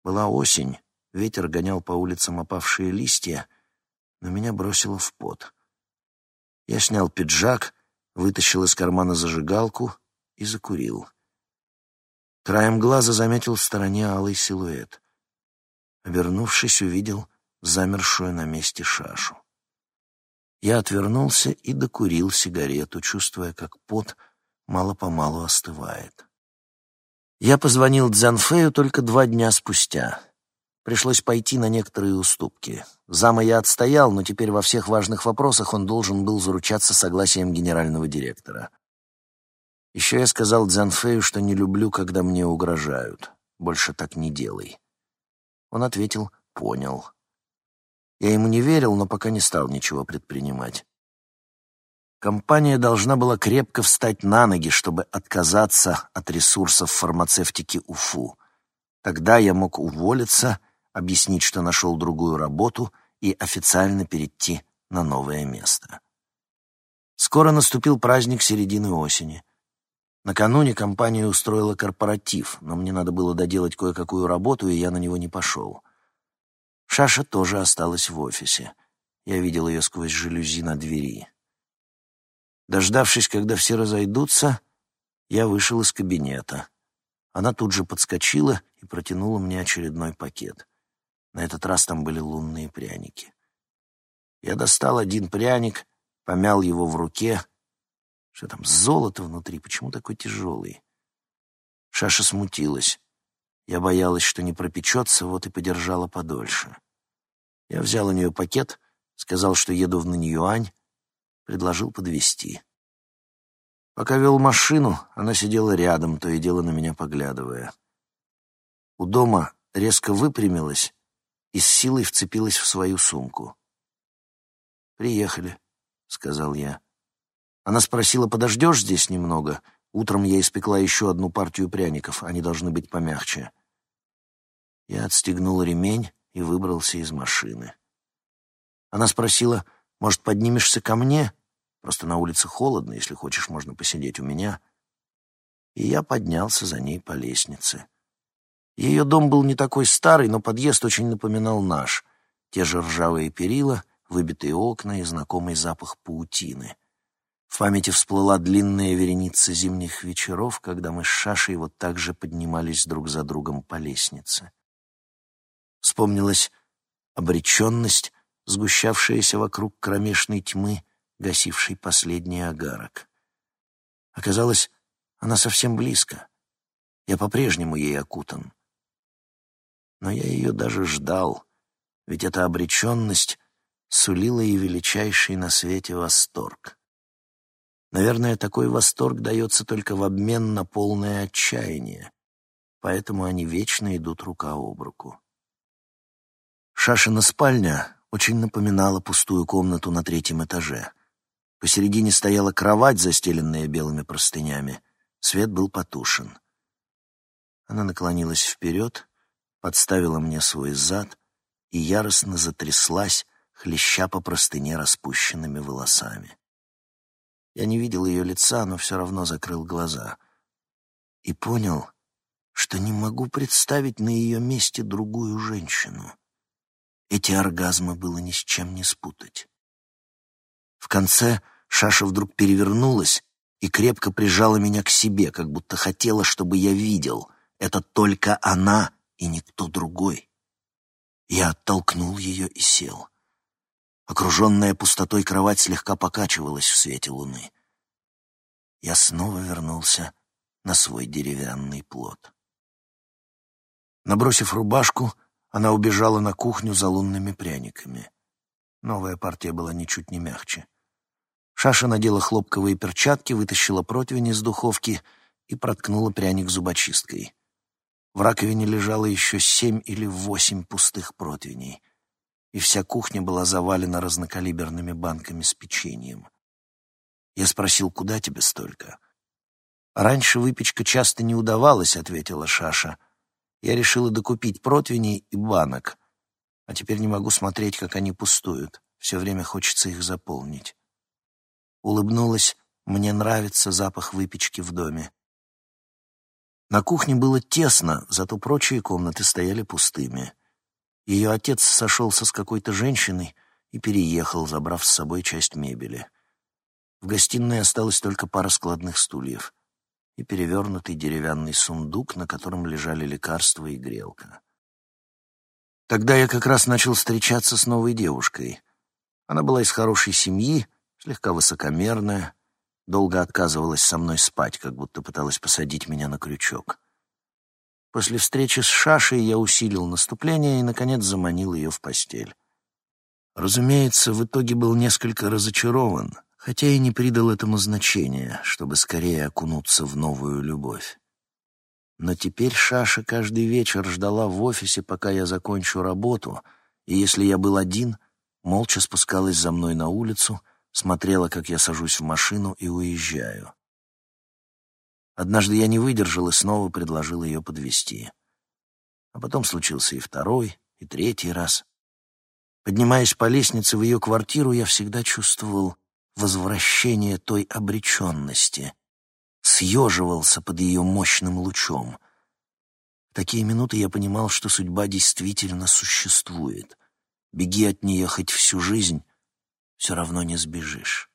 Была осень, ветер гонял по улицам опавшие листья, но меня бросило в пот. Я снял пиджак, вытащил из кармана зажигалку и закурил. Краем глаза заметил в стороне алый силуэт. Обернувшись, увидел замершую на месте шашу. Я отвернулся и докурил сигарету, чувствуя, как пот мало-помалу остывает. Я позвонил Дзянфею только два дня спустя. Пришлось пойти на некоторые уступки. Зама я отстоял, но теперь во всех важных вопросах он должен был заручаться согласием генерального директора. Еще я сказал Дзянфею, что не люблю, когда мне угрожают. Больше так не делай. Он ответил «понял». Я ему не верил, но пока не стал ничего предпринимать. Компания должна была крепко встать на ноги, чтобы отказаться от ресурсов фармацевтики УФУ. Тогда я мог уволиться объяснить, что нашел другую работу и официально перейти на новое место. Скоро наступил праздник середины осени. Накануне компания устроила корпоратив, но мне надо было доделать кое-какую работу, и я на него не пошел. Шаша тоже осталась в офисе. Я видел ее сквозь жалюзи на двери. Дождавшись, когда все разойдутся, я вышел из кабинета. Она тут же подскочила и протянула мне очередной пакет. На этот раз там были лунные пряники. Я достал один пряник, помял его в руке. Что там, золото внутри? Почему такой тяжелый? Шаша смутилась. Я боялась, что не пропечется, вот и подержала подольше. Я взял у нее пакет, сказал, что еду в Наньюань, предложил подвезти. Пока вел машину, она сидела рядом, то и дело на меня поглядывая. У дома резко выпрямилась и с силой вцепилась в свою сумку. «Приехали», — сказал я. Она спросила, подождешь здесь немного? Утром я испекла еще одну партию пряников, они должны быть помягче. Я отстегнул ремень и выбрался из машины. Она спросила, может, поднимешься ко мне? Просто на улице холодно, если хочешь, можно посидеть у меня. И я поднялся за ней по лестнице. Ее дом был не такой старый, но подъезд очень напоминал наш. Те же ржавые перила, выбитые окна и знакомый запах паутины. В памяти всплыла длинная вереница зимних вечеров, когда мы с Шашей вот так же поднимались друг за другом по лестнице. Вспомнилась обреченность, сгущавшаяся вокруг кромешной тьмы, гасившей последний огарок. Оказалось, она совсем близко. Я по-прежнему ей окутан но я ее даже ждал, ведь эта обреченность сулила и величайший на свете восторг. Наверное, такой восторг дается только в обмен на полное отчаяние, поэтому они вечно идут рука об руку. Шашина спальня очень напоминала пустую комнату на третьем этаже. Посередине стояла кровать, застеленная белыми простынями. Свет был потушен. Она наклонилась вперед подставила мне свой зад и яростно затряслась, хлеща по простыне распущенными волосами. Я не видел ее лица, но все равно закрыл глаза. И понял, что не могу представить на ее месте другую женщину. Эти оргазмы было ни с чем не спутать. В конце Шаша вдруг перевернулась и крепко прижала меня к себе, как будто хотела, чтобы я видел. Это только она и никто другой. Я оттолкнул ее и сел. Окруженная пустотой кровать слегка покачивалась в свете луны. Я снова вернулся на свой деревянный плод. Набросив рубашку, она убежала на кухню за лунными пряниками. Новая партия была ничуть не мягче. Шаша надела хлопковые перчатки, вытащила противень из духовки и проткнула пряник зубочисткой. В раковине лежало еще семь или восемь пустых противней, и вся кухня была завалена разнокалиберными банками с печеньем. Я спросил, куда тебе столько? «Раньше выпечка часто не удавалась», — ответила Шаша. «Я решила докупить противней и банок, а теперь не могу смотреть, как они пустуют. Все время хочется их заполнить». Улыбнулась, мне нравится запах выпечки в доме. На кухне было тесно, зато прочие комнаты стояли пустыми. Ее отец сошелся с какой-то женщиной и переехал, забрав с собой часть мебели. В гостиной осталась только пара складных стульев и перевернутый деревянный сундук, на котором лежали лекарства и грелка. Тогда я как раз начал встречаться с новой девушкой. Она была из хорошей семьи, слегка высокомерная, долго отказывалась со мной спать, как будто пыталась посадить меня на крючок. После встречи с Шашей я усилил наступление и, наконец, заманил ее в постель. Разумеется, в итоге был несколько разочарован, хотя и не придал этому значения, чтобы скорее окунуться в новую любовь. Но теперь Шаша каждый вечер ждала в офисе, пока я закончу работу, и если я был один, молча спускалась за мной на улицу, смотрела, как я сажусь в машину и уезжаю. Однажды я не выдержал и снова предложил ее подвести. А потом случился и второй, и третий раз. Поднимаясь по лестнице в ее квартиру, я всегда чувствовал возвращение той обреченности, съеживался под ее мощным лучом. В такие минуты я понимал, что судьба действительно существует. Беги от нее хоть всю жизнь, все равно не сбежишь.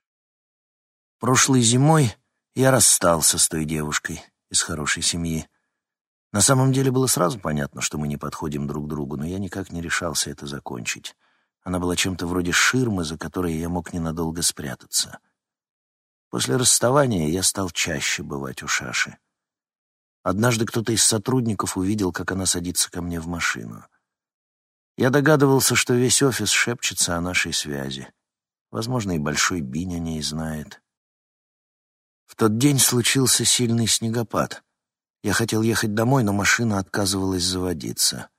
Прошлой зимой я расстался с той девушкой из хорошей семьи. На самом деле было сразу понятно, что мы не подходим друг другу, но я никак не решался это закончить. Она была чем-то вроде ширмы, за которой я мог ненадолго спрятаться. После расставания я стал чаще бывать у Шаши. Однажды кто-то из сотрудников увидел, как она садится ко мне в машину. Я догадывался, что весь офис шепчется о нашей связи. Возможно, и Большой Бинь о ней знает. В тот день случился сильный снегопад. Я хотел ехать домой, но машина отказывалась заводиться.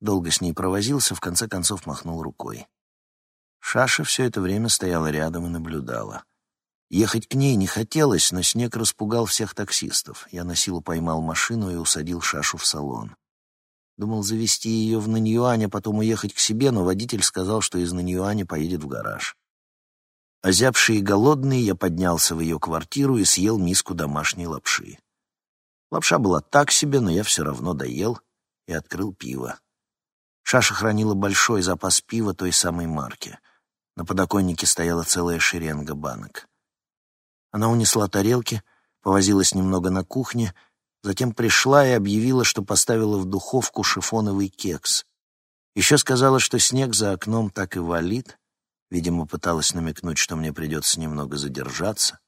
Долго с ней провозился, в конце концов махнул рукой. Шаша все это время стояла рядом и наблюдала. Ехать к ней не хотелось, но снег распугал всех таксистов. Я на силу поймал машину и усадил Шашу в салон. Думал завести ее в Наньюань, а потом уехать к себе, но водитель сказал, что из Наньюаня поедет в гараж. Озябший и голодный, я поднялся в ее квартиру и съел миску домашней лапши. Лапша была так себе, но я все равно доел и открыл пиво. Шаша хранила большой запас пива той самой марки. На подоконнике стояла целая шеренга банок. Она унесла тарелки, повозилась немного на кухне, затем пришла и объявила, что поставила в духовку шифоновый кекс. Еще сказала, что снег за окном так и валит, Видимо, пыталась намекнуть, что мне придется немного задержаться.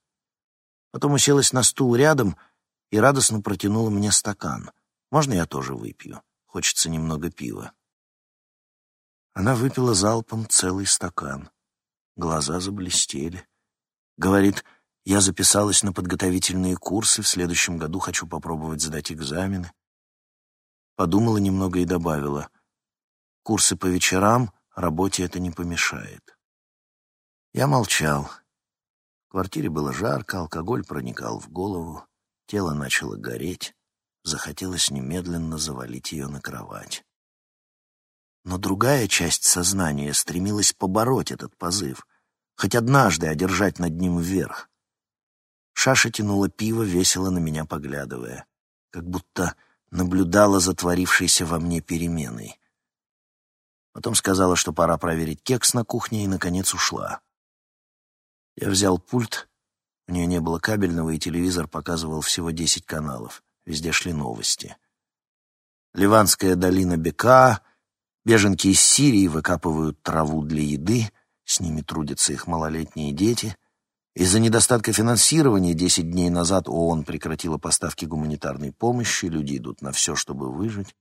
Потом уселась на стул рядом и радостно протянула мне стакан. «Можно я тоже выпью? Хочется немного пива». Она выпила залпом целый стакан. Глаза заблестели. Говорит, я записалась на подготовительные курсы, в следующем году хочу попробовать сдать экзамены. Подумала немного и добавила, курсы по вечерам, работе это не помешает. Я молчал. В квартире было жарко, алкоголь проникал в голову, тело начало гореть, захотелось немедленно завалить ее на кровать. Но другая часть сознания стремилась побороть этот позыв, хоть однажды одержать над ним вверх. Шаша тянула пиво, весело на меня поглядывая, как будто наблюдала за творившейся во мне переменой. Потом сказала, что пора проверить кекс на кухне, и, наконец, ушла. Я взял пульт, у нее не было кабельного, и телевизор показывал всего десять каналов. Везде шли новости. Ливанская долина Бека, беженки из Сирии выкапывают траву для еды, с ними трудятся их малолетние дети. Из-за недостатка финансирования десять дней назад ООН прекратила поставки гуманитарной помощи, люди идут на все, чтобы выжить.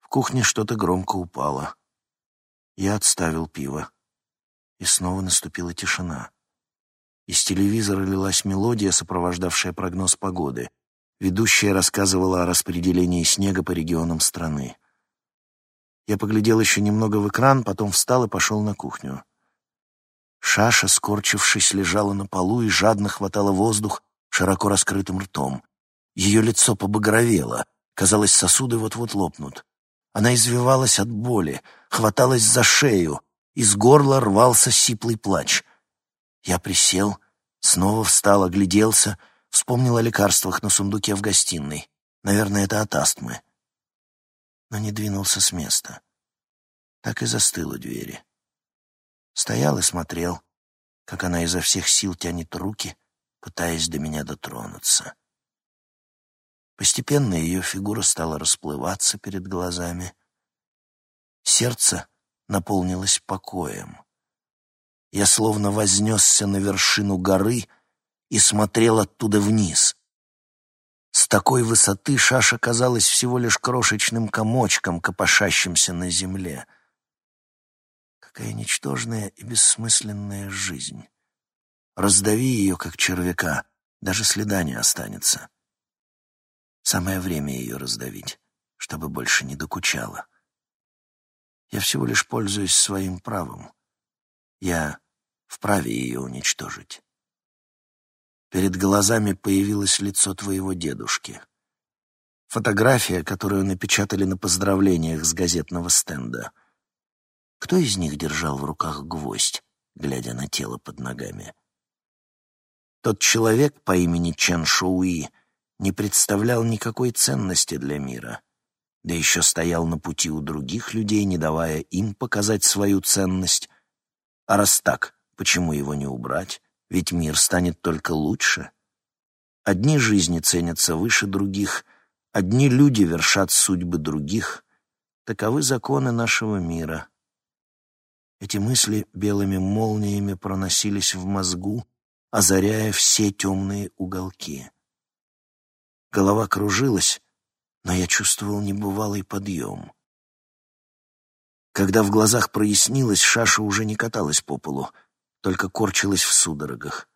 В кухне что-то громко упало. Я отставил пиво. И снова наступила тишина. Из телевизора лилась мелодия, сопровождавшая прогноз погоды. Ведущая рассказывала о распределении снега по регионам страны. Я поглядел еще немного в экран, потом встал и пошел на кухню. Шаша, скорчившись, лежала на полу и жадно хватала воздух широко раскрытым ртом. Ее лицо побагровело, казалось, сосуды вот-вот лопнут. Она извивалась от боли, хваталась за шею, из горла рвался сиплый плач. Я присел, снова встал, огляделся, вспомнил о лекарствах на сундуке в гостиной. Наверное, это от астмы. Но не двинулся с места. Так и застыл у двери. Стоял и смотрел, как она изо всех сил тянет руки, пытаясь до меня дотронуться. Постепенно ее фигура стала расплываться перед глазами. Сердце наполнилось покоем. Я словно вознесся на вершину горы и смотрел оттуда вниз. С такой высоты Шаша казалась всего лишь крошечным комочком, копошащимся на земле. Какая ничтожная и бессмысленная жизнь. Раздави ее, как червяка, даже следа не останется. Самое время ее раздавить, чтобы больше не докучала. Я всего лишь пользуюсь своим правом. Я вправе ее уничтожить. Перед глазами появилось лицо твоего дедушки. Фотография, которую напечатали на поздравлениях с газетного стенда. Кто из них держал в руках гвоздь, глядя на тело под ногами? Тот человек по имени Чен Шоуи не представлял никакой ценности для мира, да еще стоял на пути у других людей, не давая им показать свою ценность. А раз так, почему его не убрать? Ведь мир станет только лучше. Одни жизни ценятся выше других, одни люди вершат судьбы других. Таковы законы нашего мира. Эти мысли белыми молниями проносились в мозгу, озаряя все темные уголки. Голова кружилась, но я чувствовал небывалый подъем. Когда в глазах прояснилось, Шаша уже не каталась по полу, только корчилась в судорогах.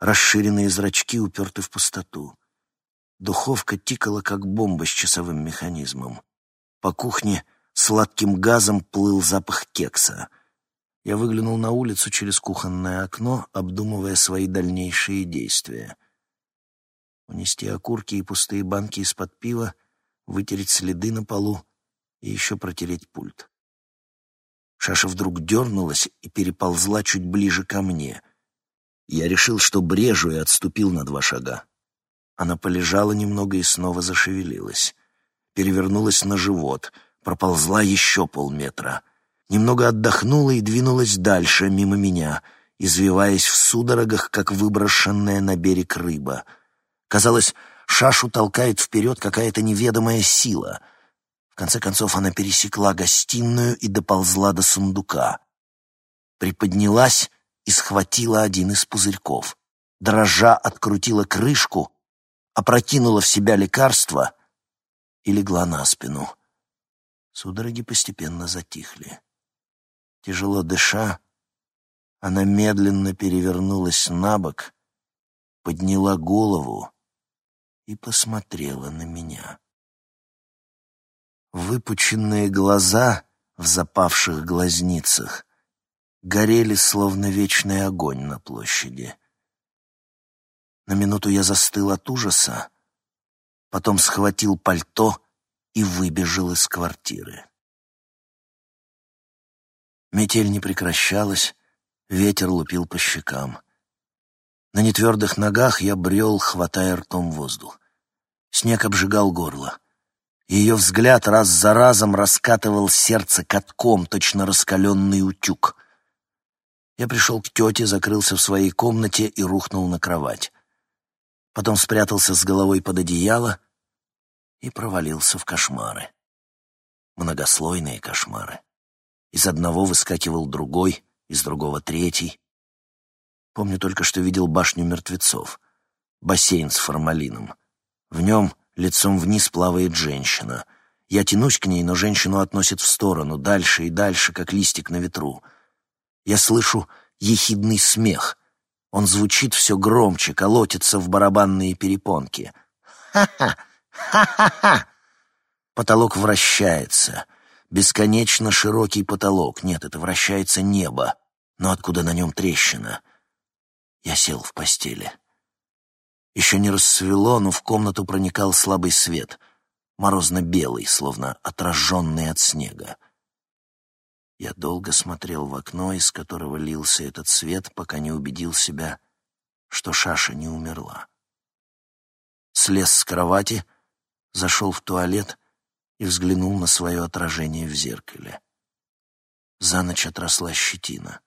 Расширенные зрачки уперты в пустоту. Духовка тикала, как бомба с часовым механизмом. По кухне сладким газом плыл запах кекса. Я выглянул на улицу через кухонное окно, обдумывая свои дальнейшие действия. Унести окурки и пустые банки из-под пива, вытереть следы на полу и еще протереть пульт. Шаша вдруг дернулась и переползла чуть ближе ко мне. Я решил, что брежу, и отступил на два шага. Она полежала немного и снова зашевелилась. Перевернулась на живот, проползла еще полметра — немного отдохнула и двинулась дальше, мимо меня, извиваясь в судорогах, как выброшенная на берег рыба. Казалось, шашу толкает вперед какая-то неведомая сила. Конце концов она пересекла гостиную и доползла до сундука. Приподнялась и схватила один из пузырьков. Дрожа открутила крышку, опрокинула в себя лекарство и легла на спину. Судороги постепенно затихли. Тяжело дыша, она медленно перевернулась на бок, подняла голову и посмотрела на меня. Выпученные глаза в запавших глазницах горели, словно вечный огонь на площади. На минуту я застыл от ужаса, потом схватил пальто и выбежал из квартиры. Метель не прекращалась, ветер лупил по щекам. На нетвердых ногах я брел, хватая ртом воздух. Снег обжигал горло. Ее взгляд раз за разом раскатывал сердце катком, точно раскаленный утюг. Я пришел к тете, закрылся в своей комнате и рухнул на кровать. Потом спрятался с головой под одеяло и провалился в кошмары. Многослойные кошмары. Из одного выскакивал другой, из другого третий. Помню только, что видел башню мертвецов, бассейн с формалином. В нем лицом вниз плавает женщина. Я тянусь к ней, но женщину относит в сторону, дальше и дальше, как листик на ветру. Я слышу ехидный смех. Он звучит все громче, колотится в барабанные перепонки. «Ха-ха! Ха-ха-ха!» Потолок вращается — Бесконечно широкий потолок. Нет, это вращается небо. Но откуда на нем трещина? Я сел в постели. Еще не рассвело, но в комнату проникал слабый свет. Морозно-белый, словно отраженный от снега. Я долго смотрел в окно, из которого лился этот свет, пока не убедил себя, что Шаша не умерла. Слез с кровати, зашел в туалет — и взглянул на свое отражение в зеркале. За ночь отросла щетина.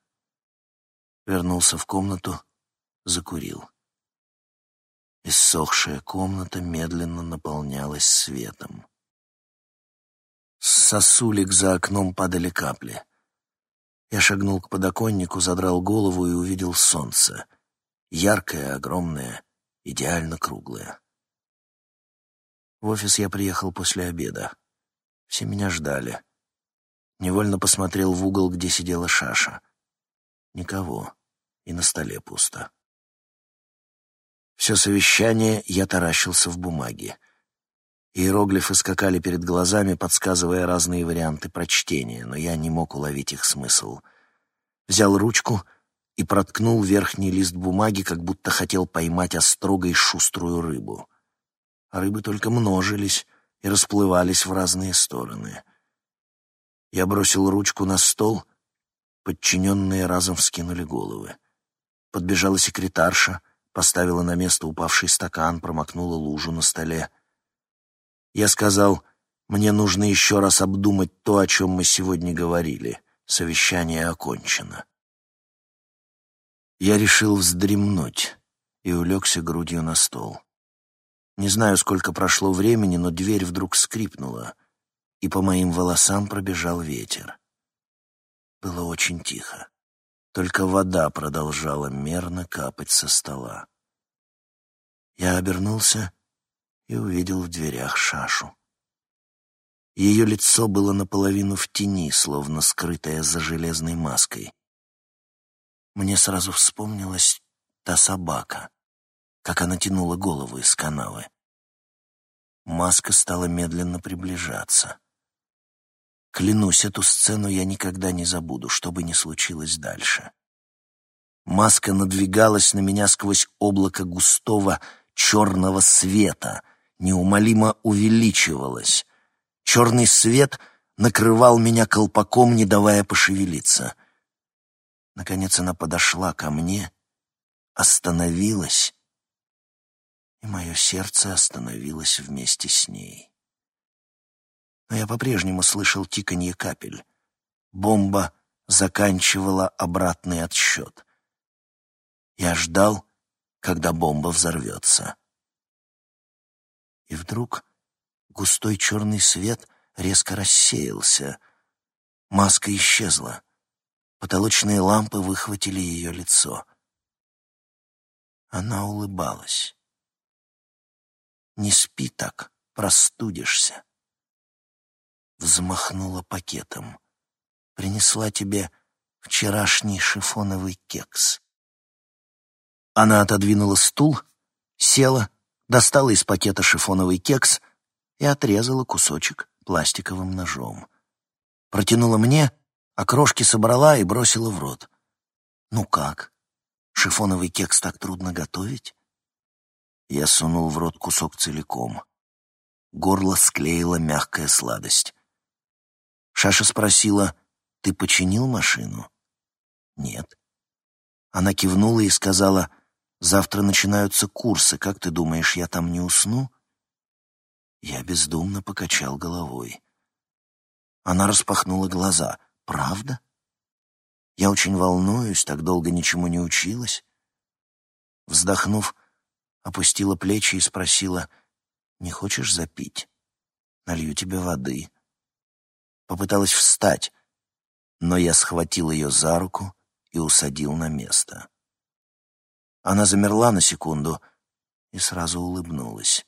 Вернулся в комнату, закурил. Иссохшая комната медленно наполнялась светом. С сосулек за окном падали капли. Я шагнул к подоконнику, задрал голову и увидел солнце. Яркое, огромное, идеально круглое. В офис я приехал после обеда. Все меня ждали. Невольно посмотрел в угол, где сидела Шаша. Никого. И на столе пусто. Все совещание я таращился в бумаге. Иероглифы скакали перед глазами, подсказывая разные варианты прочтения, но я не мог уловить их смысл. Взял ручку и проткнул верхний лист бумаги, как будто хотел поймать острогой шуструю рыбу. Рыбы только множились и расплывались в разные стороны. Я бросил ручку на стол, подчиненные разом вскинули головы. Подбежала секретарша, поставила на место упавший стакан, промокнула лужу на столе — я сказал, мне нужно еще раз обдумать то, о чем мы сегодня говорили. Совещание окончено. Я решил вздремнуть и улегся грудью на стол. Не знаю, сколько прошло времени, но дверь вдруг скрипнула, и по моим волосам пробежал ветер. Было очень тихо. Только вода продолжала мерно капать со стола. Я обернулся и увидел в дверях Шашу. Ее лицо было наполовину в тени, словно скрытое за железной маской. Мне сразу вспомнилась та собака, как она тянула голову из канавы. Маска стала медленно приближаться. Клянусь, эту сцену я никогда не забуду, что бы ни случилось дальше. Маска надвигалась на меня сквозь облако густого черного света, неумолимо увеличивалась. Черный свет накрывал меня колпаком, не давая пошевелиться. Наконец она подошла ко мне, остановилась, и мое сердце остановилось вместе с ней. Но я по-прежнему слышал тиканье капель. Бомба заканчивала обратный отсчет. Я ждал, когда бомба взорвется. И вдруг густой черный свет резко рассеялся. Маска исчезла. Потолочные лампы выхватили ее лицо. Она улыбалась. «Не спи так, простудишься». Взмахнула пакетом. «Принесла тебе вчерашний шифоновый кекс». Она отодвинула стул, села достала из пакета шифоновый кекс и отрезала кусочек пластиковым ножом. Протянула мне, а крошки собрала и бросила в рот. «Ну как? Шифоновый кекс так трудно готовить?» Я сунул в рот кусок целиком. Горло склеила мягкая сладость. Шаша спросила, «Ты починил машину?» «Нет». Она кивнула и сказала, Завтра начинаются курсы. Как ты думаешь, я там не усну?» Я бездумно покачал головой. Она распахнула глаза. «Правда? Я очень волнуюсь, так долго ничему не училась». Вздохнув, опустила плечи и спросила, «Не хочешь запить? Налью тебе воды». Попыталась встать, но я схватил ее за руку и усадил на место. Она замерла на секунду и сразу улыбнулась.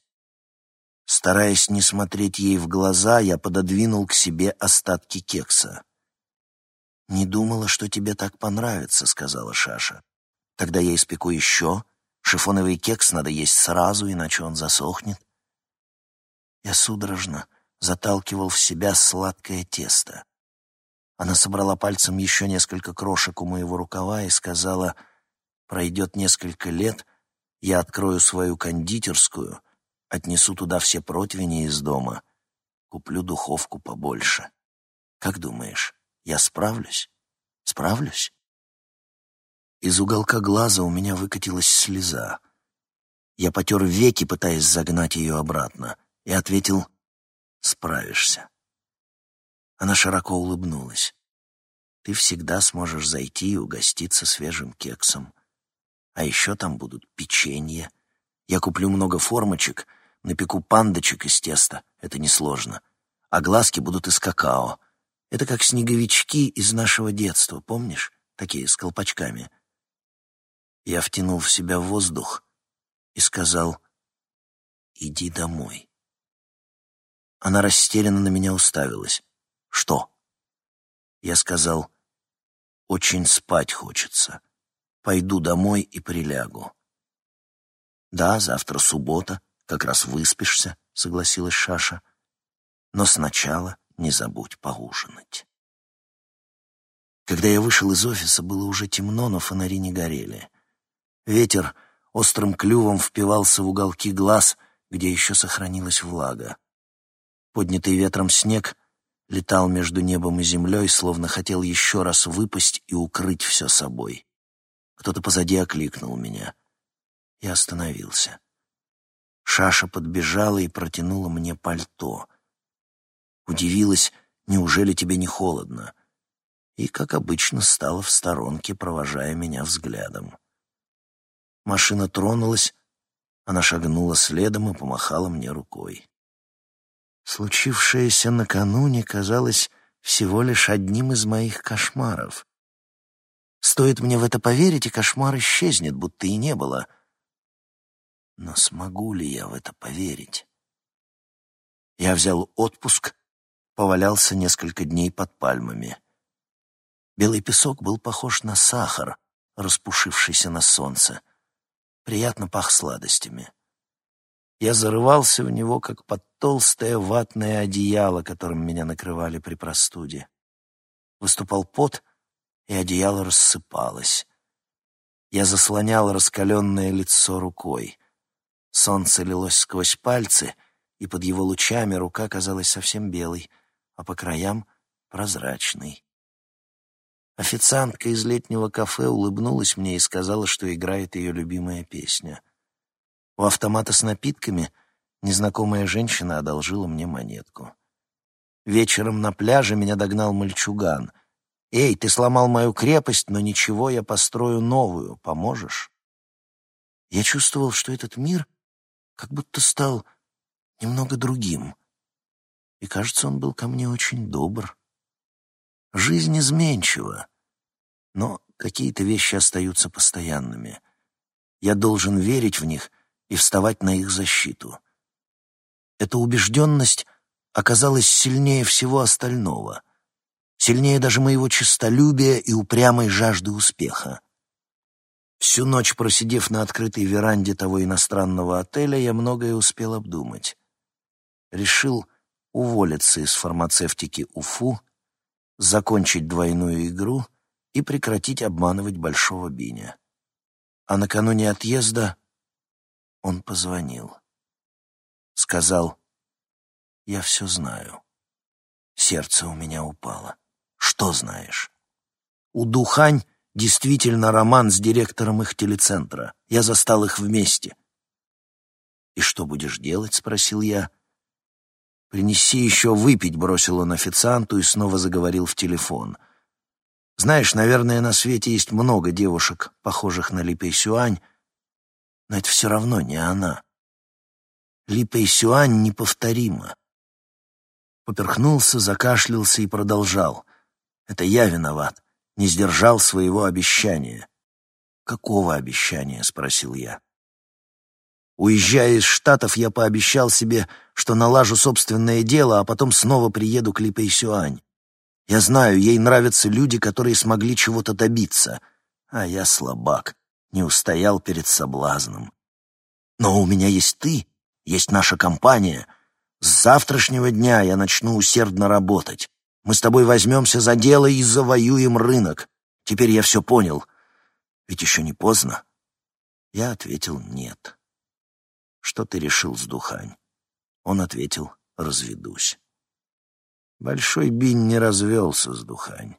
Стараясь не смотреть ей в глаза, я пододвинул к себе остатки кекса. «Не думала, что тебе так понравится», — сказала Шаша. «Тогда я испеку еще. Шифоновый кекс надо есть сразу, иначе он засохнет». Я судорожно заталкивал в себя сладкое тесто. Она собрала пальцем еще несколько крошек у моего рукава и сказала — Пройдет несколько лет, я открою свою кондитерскую, отнесу туда все противни из дома, куплю духовку побольше. Как думаешь, я справлюсь? Справлюсь? Из уголка глаза у меня выкатилась слеза. Я потер веки, пытаясь загнать ее обратно, и ответил «Справишься». Она широко улыбнулась. «Ты всегда сможешь зайти и угоститься свежим кексом. А еще там будут печенье. Я куплю много формочек, напеку пандочек из теста. Это несложно. А глазки будут из какао. Это как снеговички из нашего детства, помнишь? Такие с колпачками. Я втянул в себя воздух и сказал «Иди домой». Она растерянно на меня уставилась. «Что?» Я сказал, «Очень спать хочется. Пойду домой и прилягу». «Да, завтра суббота, как раз выспишься», — согласилась Шаша. «Но сначала не забудь поужинать». Когда я вышел из офиса, было уже темно, но фонари не горели. Ветер острым клювом впивался в уголки глаз, где еще сохранилась влага. Поднятый ветром снег летал между небом и землей, словно хотел еще раз выпасть и укрыть все собой. Кто-то позади окликнул меня. Я остановился. Шаша подбежала и протянула мне пальто. Удивилась, неужели тебе не холодно? и, как обычно, стала в сторонке, провожая меня взглядом. Машина тронулась, она шагнула следом и помахала мне рукой. Случившееся накануне казалось всего лишь одним из моих кошмаров. Стоит мне в это поверить, и кошмар исчезнет, будто и не было. Но смогу ли я в это поверить? Я взял отпуск, повалялся несколько дней под пальмами. Белый песок был похож на сахар, распушившийся на солнце. Приятно пах сладостями. Я зарывался в него, как под толстое ватное одеяло, которым меня накрывали при простуде. Выступал пот, и одеяло рассыпалось. Я заслонял раскаленное лицо рукой. Солнце лилось сквозь пальцы, и под его лучами рука казалась совсем белой, а по краям — прозрачной. Официантка из летнего кафе улыбнулась мне и сказала, что играет ее любимая песня. У автомата с напитками незнакомая женщина одолжила мне монетку. Вечером на пляже меня догнал мальчуган. «Эй, ты сломал мою крепость, но ничего, я построю новую. Поможешь?» Я чувствовал, что этот мир как будто стал немного другим. И, кажется, он был ко мне очень добр. Жизнь изменчива, но какие-то вещи остаются постоянными. Я должен верить в них и вставать на их защиту. Эта убежденность оказалась сильнее всего остального, сильнее даже моего честолюбия и упрямой жажды успеха. Всю ночь просидев на открытой веранде того иностранного отеля, я многое успел обдумать. Решил уволиться из фармацевтики УФУ закончить двойную игру и прекратить обманывать Большого Биня. А накануне отъезда он позвонил. Сказал, «Я все знаю». Сердце у меня упало. «Что знаешь?» «У Духань действительно роман с директором их телецентра. Я застал их вместе». «И что будешь делать?» — спросил я. «Принеси еще выпить», — бросил он официанту и снова заговорил в телефон. «Знаешь, наверное, на свете есть много девушек, похожих на Ли Пэй Сюань, но это все равно не она. Ли Пэй Сюань неповторима». Поперхнулся, закашлялся и продолжал. «Это я виноват, не сдержал своего обещания». «Какого обещания?» — спросил я. Уезжая из Штатов, я пообещал себе, что налажу собственное дело, а потом снова приеду к Ли Пэйсюань. Я знаю, ей нравятся люди, которые смогли чего-то добиться. А я слабак, не устоял перед соблазном. Но у меня есть ты, есть наша компания. С завтрашнего дня я начну усердно работать. Мы с тобой возьмемся за дело и завоюем рынок. Теперь я все понял. Ведь еще не поздно. Я ответил «нет». «Что ты решил с Духань?» Он ответил «разведусь». Большой Бин не развелся с Духань.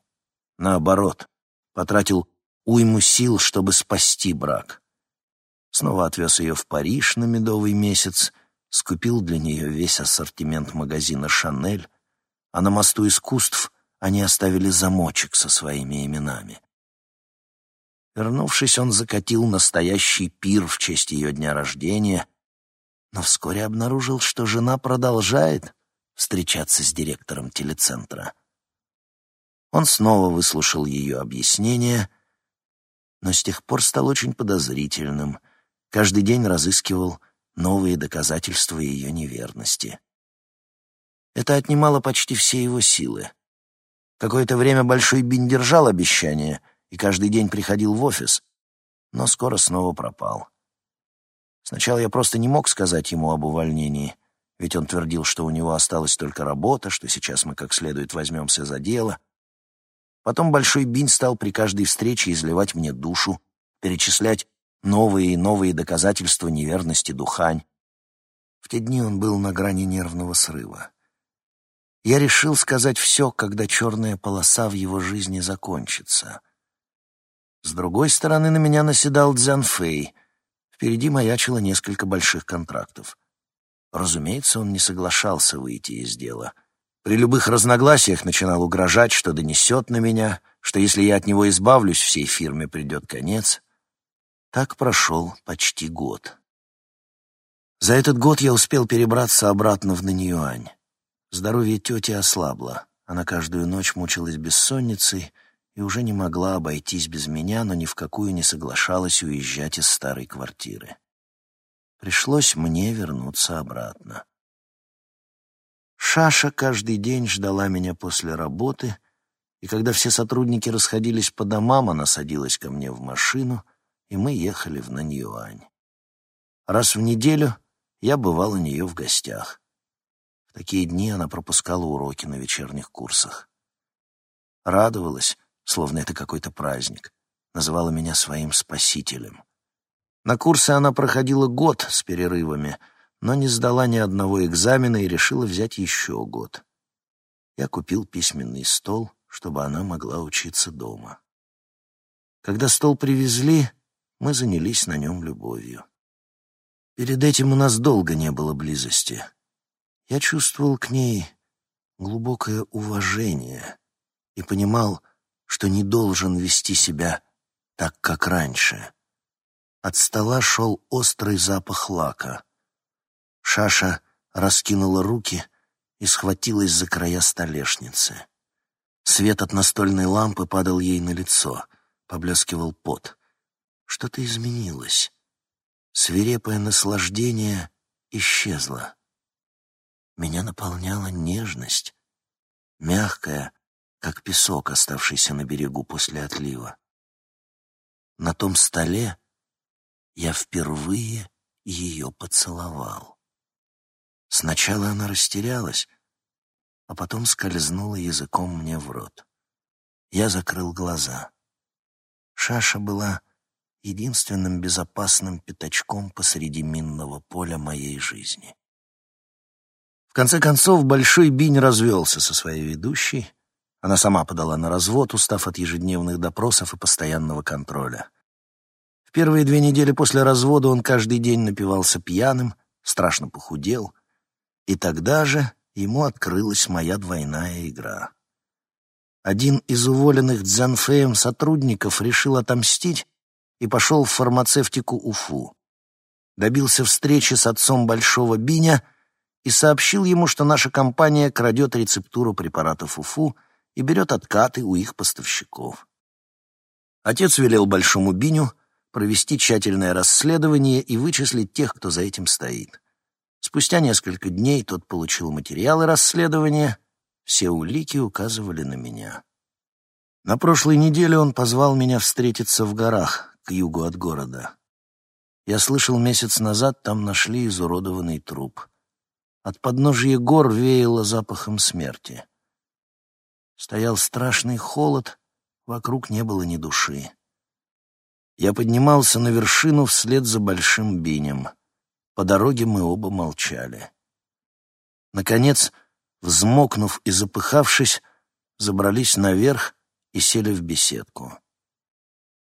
Наоборот, потратил уйму сил, чтобы спасти брак. Снова отвез ее в Париж на медовый месяц, скупил для нее весь ассортимент магазина «Шанель», а на мосту искусств они оставили замочек со своими именами. Вернувшись, он закатил настоящий пир в честь ее дня рождения но вскоре обнаружил, что жена продолжает встречаться с директором телецентра. Он снова выслушал ее объяснение, но с тех пор стал очень подозрительным, каждый день разыскивал новые доказательства ее неверности. Это отнимало почти все его силы. Какое-то время Большой Бин держал обещание и каждый день приходил в офис, но скоро снова пропал. Сначала я просто не мог сказать ему об увольнении, ведь он твердил, что у него осталась только работа, что сейчас мы как следует возьмемся за дело. Потом Большой Бин стал при каждой встрече изливать мне душу, перечислять новые и новые доказательства неверности Духань. В те дни он был на грани нервного срыва. Я решил сказать все, когда черная полоса в его жизни закончится. С другой стороны, на меня наседал Дзян Фэй. Впереди маячило несколько больших контрактов. Разумеется, он не соглашался выйти из дела. При любых разногласиях начинал угрожать, что донесет на меня, что если я от него избавлюсь, всей фирме придет конец. Так прошел почти год. За этот год я успел перебраться обратно в Наньюань. Здоровье тети ослабло. Она каждую ночь мучилась бессонницей и уже не могла обойтись без меня, но ни в какую не соглашалась уезжать из старой квартиры. Пришлось мне вернуться обратно. Шаша каждый день ждала меня после работы, и когда все сотрудники расходились по домам, она садилась ко мне в машину, и мы ехали в Наньюань. Раз в неделю я бывал у нее в гостях такие дни она пропускала уроки на вечерних курсах. Радовалась, словно это какой-то праздник, называла меня своим спасителем. На курсы она проходила год с перерывами, но не сдала ни одного экзамена и решила взять еще год. Я купил письменный стол, чтобы она могла учиться дома. Когда стол привезли, мы занялись на нем любовью. Перед этим у нас долго не было близости. Я чувствовал к ней глубокое уважение и понимал, что не должен вести себя так, как раньше. От стола шел острый запах лака. Шаша раскинула руки и схватилась за края столешницы. Свет от настольной лампы падал ей на лицо, поблескивал пот. Что-то изменилось. Свирепое наслаждение исчезло. Меня наполняла нежность, мягкая, как песок, оставшийся на берегу после отлива. На том столе я впервые ее поцеловал. Сначала она растерялась, а потом скользнула языком мне в рот. Я закрыл глаза. Шаша была единственным безопасным пятачком посреди минного поля моей жизни. В конце концов, Большой Бинь развелся со своей ведущей. Она сама подала на развод, устав от ежедневных допросов и постоянного контроля. В первые две недели после развода он каждый день напивался пьяным, страшно похудел. И тогда же ему открылась моя двойная игра. Один из уволенных Дзянфеем сотрудников решил отомстить и пошел в фармацевтику Уфу. Добился встречи с отцом Большого Биня — и сообщил ему, что наша компания крадет рецептуру препаратов УФУ и берет откаты у их поставщиков. Отец велел Большому Биню провести тщательное расследование и вычислить тех, кто за этим стоит. Спустя несколько дней тот получил материалы расследования, все улики указывали на меня. На прошлой неделе он позвал меня встретиться в горах к югу от города. Я слышал, месяц назад там нашли изуродованный труп — от подножия гор веяло запахом смерти. Стоял страшный холод, вокруг не было ни души. Я поднимался на вершину вслед за большим бинем. По дороге мы оба молчали. Наконец, взмокнув и запыхавшись, забрались наверх и сели в беседку.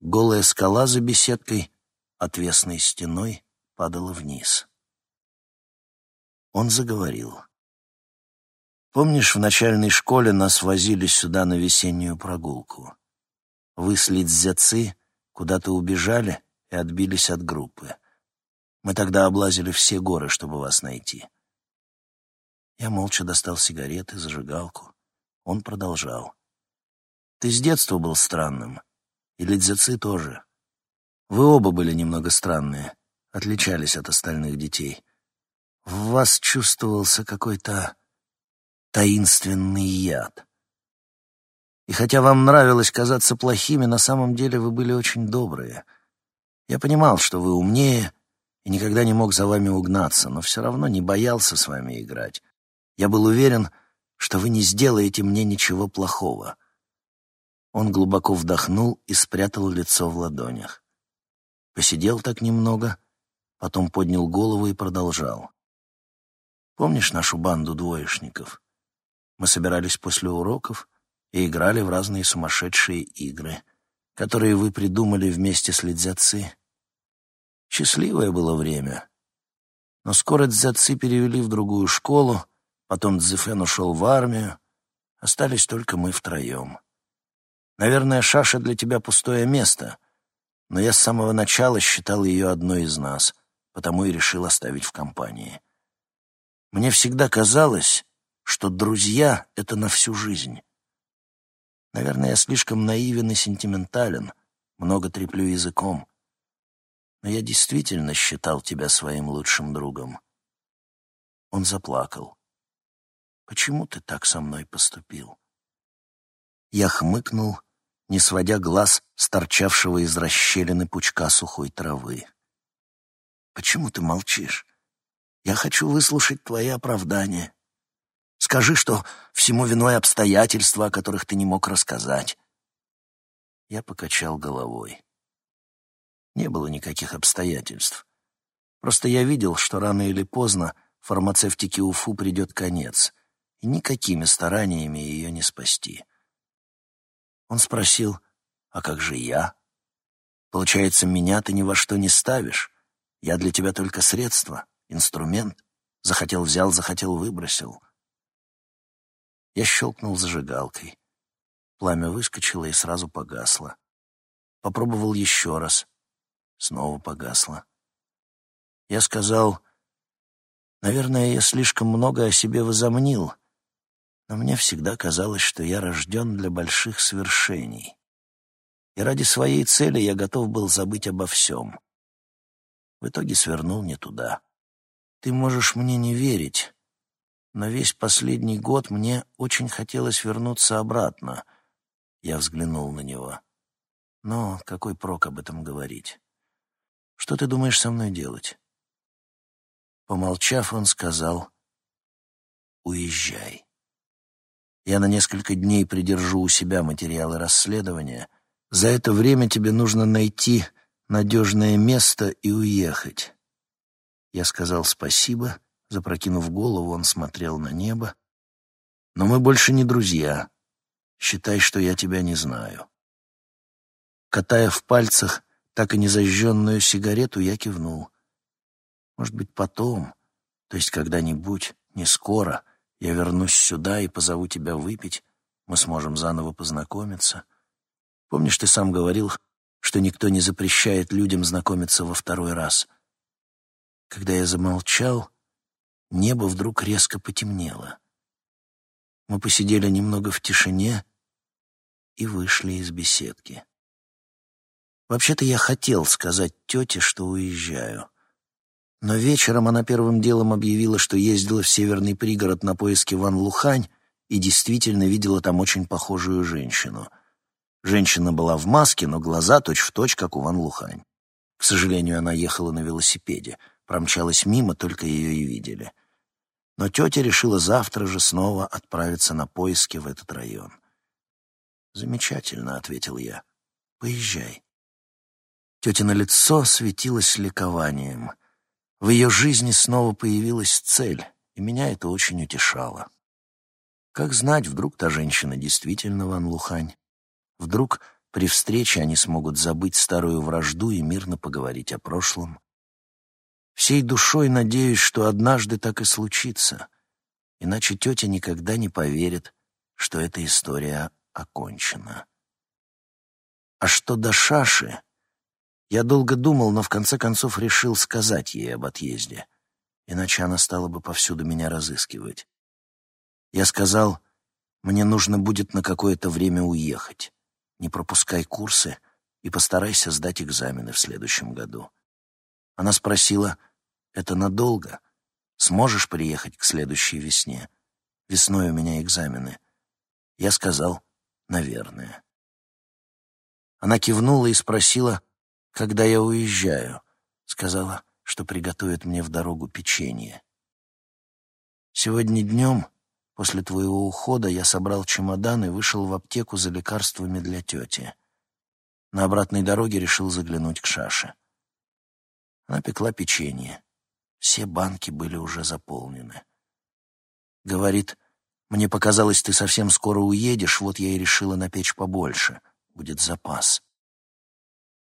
Голая скала за беседкой, отвесной стеной, падала вниз. Он заговорил. «Помнишь, в начальной школе нас возили сюда на весеннюю прогулку? Вы с куда-то убежали и отбились от группы. Мы тогда облазили все горы, чтобы вас найти». Я молча достал сигареты, зажигалку. Он продолжал. «Ты с детства был странным. И Лидзяцы тоже. Вы оба были немного странные, отличались от остальных детей». В вас чувствовался какой-то таинственный яд. И хотя вам нравилось казаться плохими, на самом деле вы были очень добрые. Я понимал, что вы умнее, и никогда не мог за вами угнаться, но все равно не боялся с вами играть. Я был уверен, что вы не сделаете мне ничего плохого. Он глубоко вдохнул и спрятал лицо в ладонях. Посидел так немного, потом поднял голову и продолжал. «Помнишь нашу банду двоечников? Мы собирались после уроков и играли в разные сумасшедшие игры, которые вы придумали вместе с Лидзяци. Счастливое было время. Но скоро Дзяци перевели в другую школу, потом Цзэфэн ушел в армию. Остались только мы втроем. Наверное, Шаша для тебя пустое место, но я с самого начала считал ее одной из нас, потому и решил оставить в компании. Мне всегда казалось, что друзья — это на всю жизнь. Наверное, я слишком наивен и сентиментален, много треплю языком но я действительно считал тебя своим лучшим другом. Он заплакал. Почему ты так со мной поступил? Я хмыкнул, не сводя глаз с торчавшего из расщелины пучка сухой травы. Почему ты молчишь? Я хочу выслушать твои оправдания. Скажи, что всему виной обстоятельства, о которых ты не мог рассказать. Я покачал головой. Не было никаких обстоятельств. Просто я видел, что рано или поздно фармацевтике Уфу придет конец, и никакими стараниями ее не спасти. Он спросил, а как же я? Получается, меня ты ни во что не ставишь. Я для тебя только средство, инструмент. Захотел — взял, захотел — выбросил. Я щелкнул зажигалкой. Пламя выскочило и сразу погасло. Попробовал еще раз снова погасла. Я сказал, наверное, я слишком много о себе возомнил, но мне всегда казалось, что я рожден для больших свершений. И ради своей цели я готов был забыть обо всем. В итоге свернул не туда. Ты можешь мне не верить, но весь последний год мне очень хотелось вернуться обратно. Я взглянул на него. Но какой прок об этом говорить? Что ты думаешь со мной делать?» Помолчав, он сказал, «Уезжай. Я на несколько дней придержу у себя материалы расследования. За это время тебе нужно найти надежное место и уехать». Я сказал спасибо, запрокинув голову, он смотрел на небо. «Но мы больше не друзья. Считай, что я тебя не знаю». Катая в пальцах так и незажженную сигарету, я кивнул. Может быть, потом, то есть когда-нибудь, не скоро, я вернусь сюда и позову тебя выпить, мы сможем заново познакомиться. Помнишь, ты сам говорил, что никто не запрещает людям знакомиться во второй раз? Когда я замолчал, небо вдруг резко потемнело. Мы посидели немного в тишине и вышли из беседки. Вообще-то я хотел сказать тете, что уезжаю. Но вечером она первым делом объявила, что ездила в северный пригород на поиски Ван Лухань и действительно видела там очень похожую женщину. Женщина была в маске, но глаза точь-в-точь, точь, как у Ван Лухань. К сожалению, она ехала на велосипеде. Промчалась мимо, только ее и видели. Но тетя решила завтра же снова отправиться на поиски в этот район. «Замечательно», — ответил я. «Поезжай». Тетино лицо светилось ликованием. В ее жизни снова появилась цель, и меня это очень утешало. Как знать, вдруг та женщина действительно Ван Лухань. Вдруг при встрече они смогут забыть старую вражду и мирно поговорить о прошлом. Всей душой надеюсь, что однажды так и случится, иначе тетя никогда не поверит, что эта история окончена. А что до Шаши, я долго думал, но в конце концов решил сказать ей об отъезде, иначе она стала бы повсюду меня разыскивать. Я сказал, мне нужно будет на какое-то время уехать. Не пропускай курсы и постарайся сдать экзамены в следующем году. Она спросила, это надолго? Сможешь приехать к следующей весне? Весной у меня экзамены. Я сказал «наверное». Она кивнула и спросила, когда я уезжаю. Сказала, что приготовит мне в дорогу печенье. Сегодня днем, после твоего ухода, я собрал чемодан и вышел в аптеку за лекарствами для тети. На обратной дороге решил заглянуть к Шаше. Она пекла печенье. Все банки были уже заполнены. Говорит, мне показалось, ты совсем скоро уедешь, вот я и решила напечь побольше. Будет запас.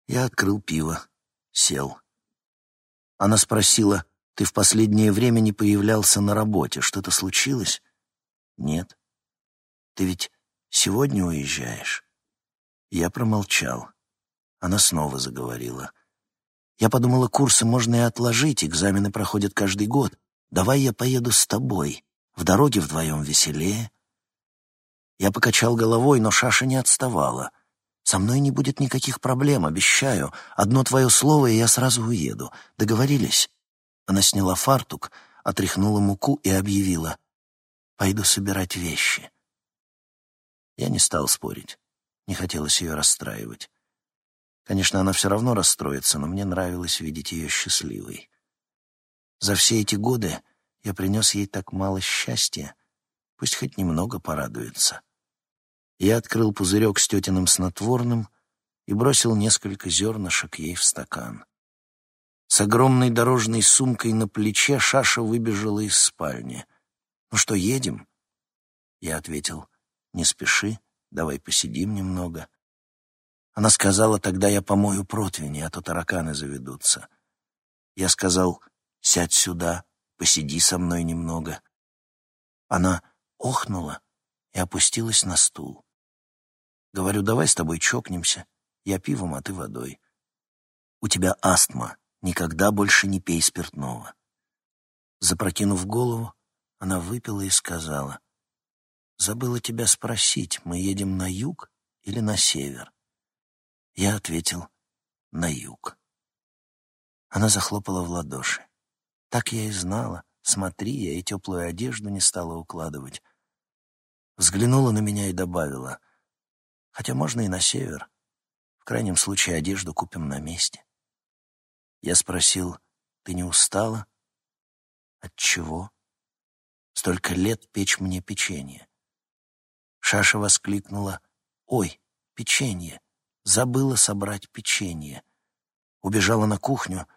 Я открыл пиво, сел. Она спросила, ты в последнее время не появлялся на работе, что-то случилось? Нет. Ты ведь сегодня уезжаешь? Я промолчал. Она снова заговорила. Я подумала, курсы можно и отложить, экзамены проходят каждый год. Давай я поеду с тобой. В дороге вдвоем веселее. Я покачал головой, но Шаша не отставала. Со мной не будет никаких проблем, обещаю. Одно твое слово, и я сразу уеду. Договорились?» Она сняла фартук, отряхнула муку и объявила. «Пойду собирать вещи». Я не стал спорить. Не хотелось ее расстраивать. Конечно, она все равно расстроится, но мне нравилось видеть ее счастливой. За все эти годы я принес ей так мало счастья. Пусть хоть немного порадуется. Я открыл пузырек с тетиным снотворным и бросил несколько зернышек ей в стакан. С огромной дорожной сумкой на плече Шаша выбежала из спальни. «Ну что, едем?» Я ответил, «Не спеши, давай посидим немного». Она сказала, тогда я помою противни, а то тараканы заведутся. Я сказал, сядь сюда, посиди со мной немного. Она охнула и опустилась на стул. Говорю, давай с тобой чокнемся. Я пивом, а ты водой. У тебя астма, никогда больше не пей спиртного. Запрокинув голову, она выпила и сказала, «Забыла тебя спросить, мы едем на юг или на север?» Я ответил «на юг». Она захлопала в ладоши. Так я и знала. Смотри, я и теплую одежду не стала укладывать. Взглянула на меня и добавила, хотя можно и на север. В крайнем случае одежду купим на месте. Я спросил, ты не устала? От чего? Столько лет печь мне печенье. Шаша воскликнула, ой, печенье забыла собрать печенье. Убежала на кухню,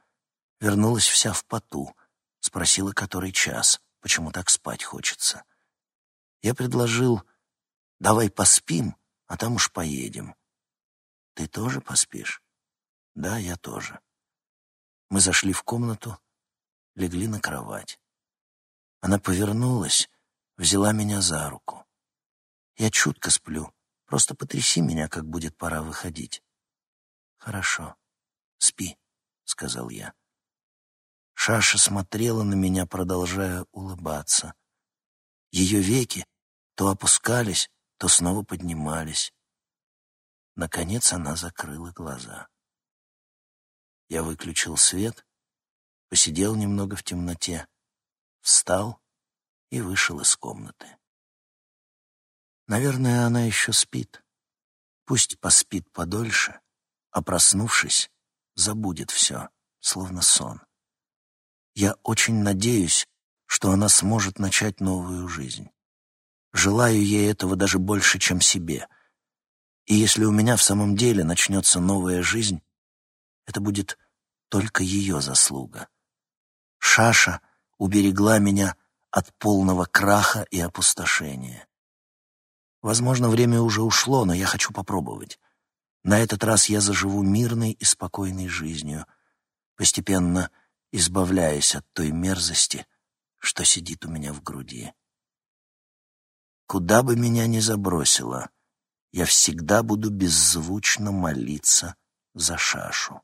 вернулась вся в поту. Спросила, который час, почему так спать хочется. Я предложил, давай поспим, а там уж поедем. Ты тоже поспишь? Да, я тоже. Мы зашли в комнату, легли на кровать. Она повернулась, взяла меня за руку. Я чутко сплю, Просто потряси меня, как будет пора выходить. Хорошо. Спи, сказал я. Шаша смотрела на меня, продолжая улыбаться. Ее веки то опускались, то снова поднимались. Наконец она закрыла глаза. Я выключил свет, посидел немного в темноте, встал и вышел из комнаты. Наверное, она еще спит. Пусть поспит подольше, а проснувшись, забудет все, словно сон. Я очень надеюсь, что она сможет начать новую жизнь. Желаю ей этого даже больше, чем себе. И если у меня в самом деле начнется новая жизнь, это будет только ее заслуга. Шаша уберегла меня от полного краха и опустошения. Возможно, время уже ушло, но я хочу попробовать. На этот раз я заживу мирной и спокойной жизнью, постепенно избавляясь от той мерзости, что сидит у меня в груди. Куда бы меня ни забросило, я всегда буду беззвучно молиться за Шашу.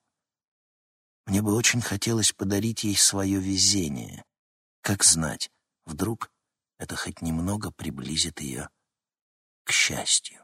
Мне бы очень хотелось подарить ей свое везение. Как знать, вдруг это хоть немного приблизит ее к счастью.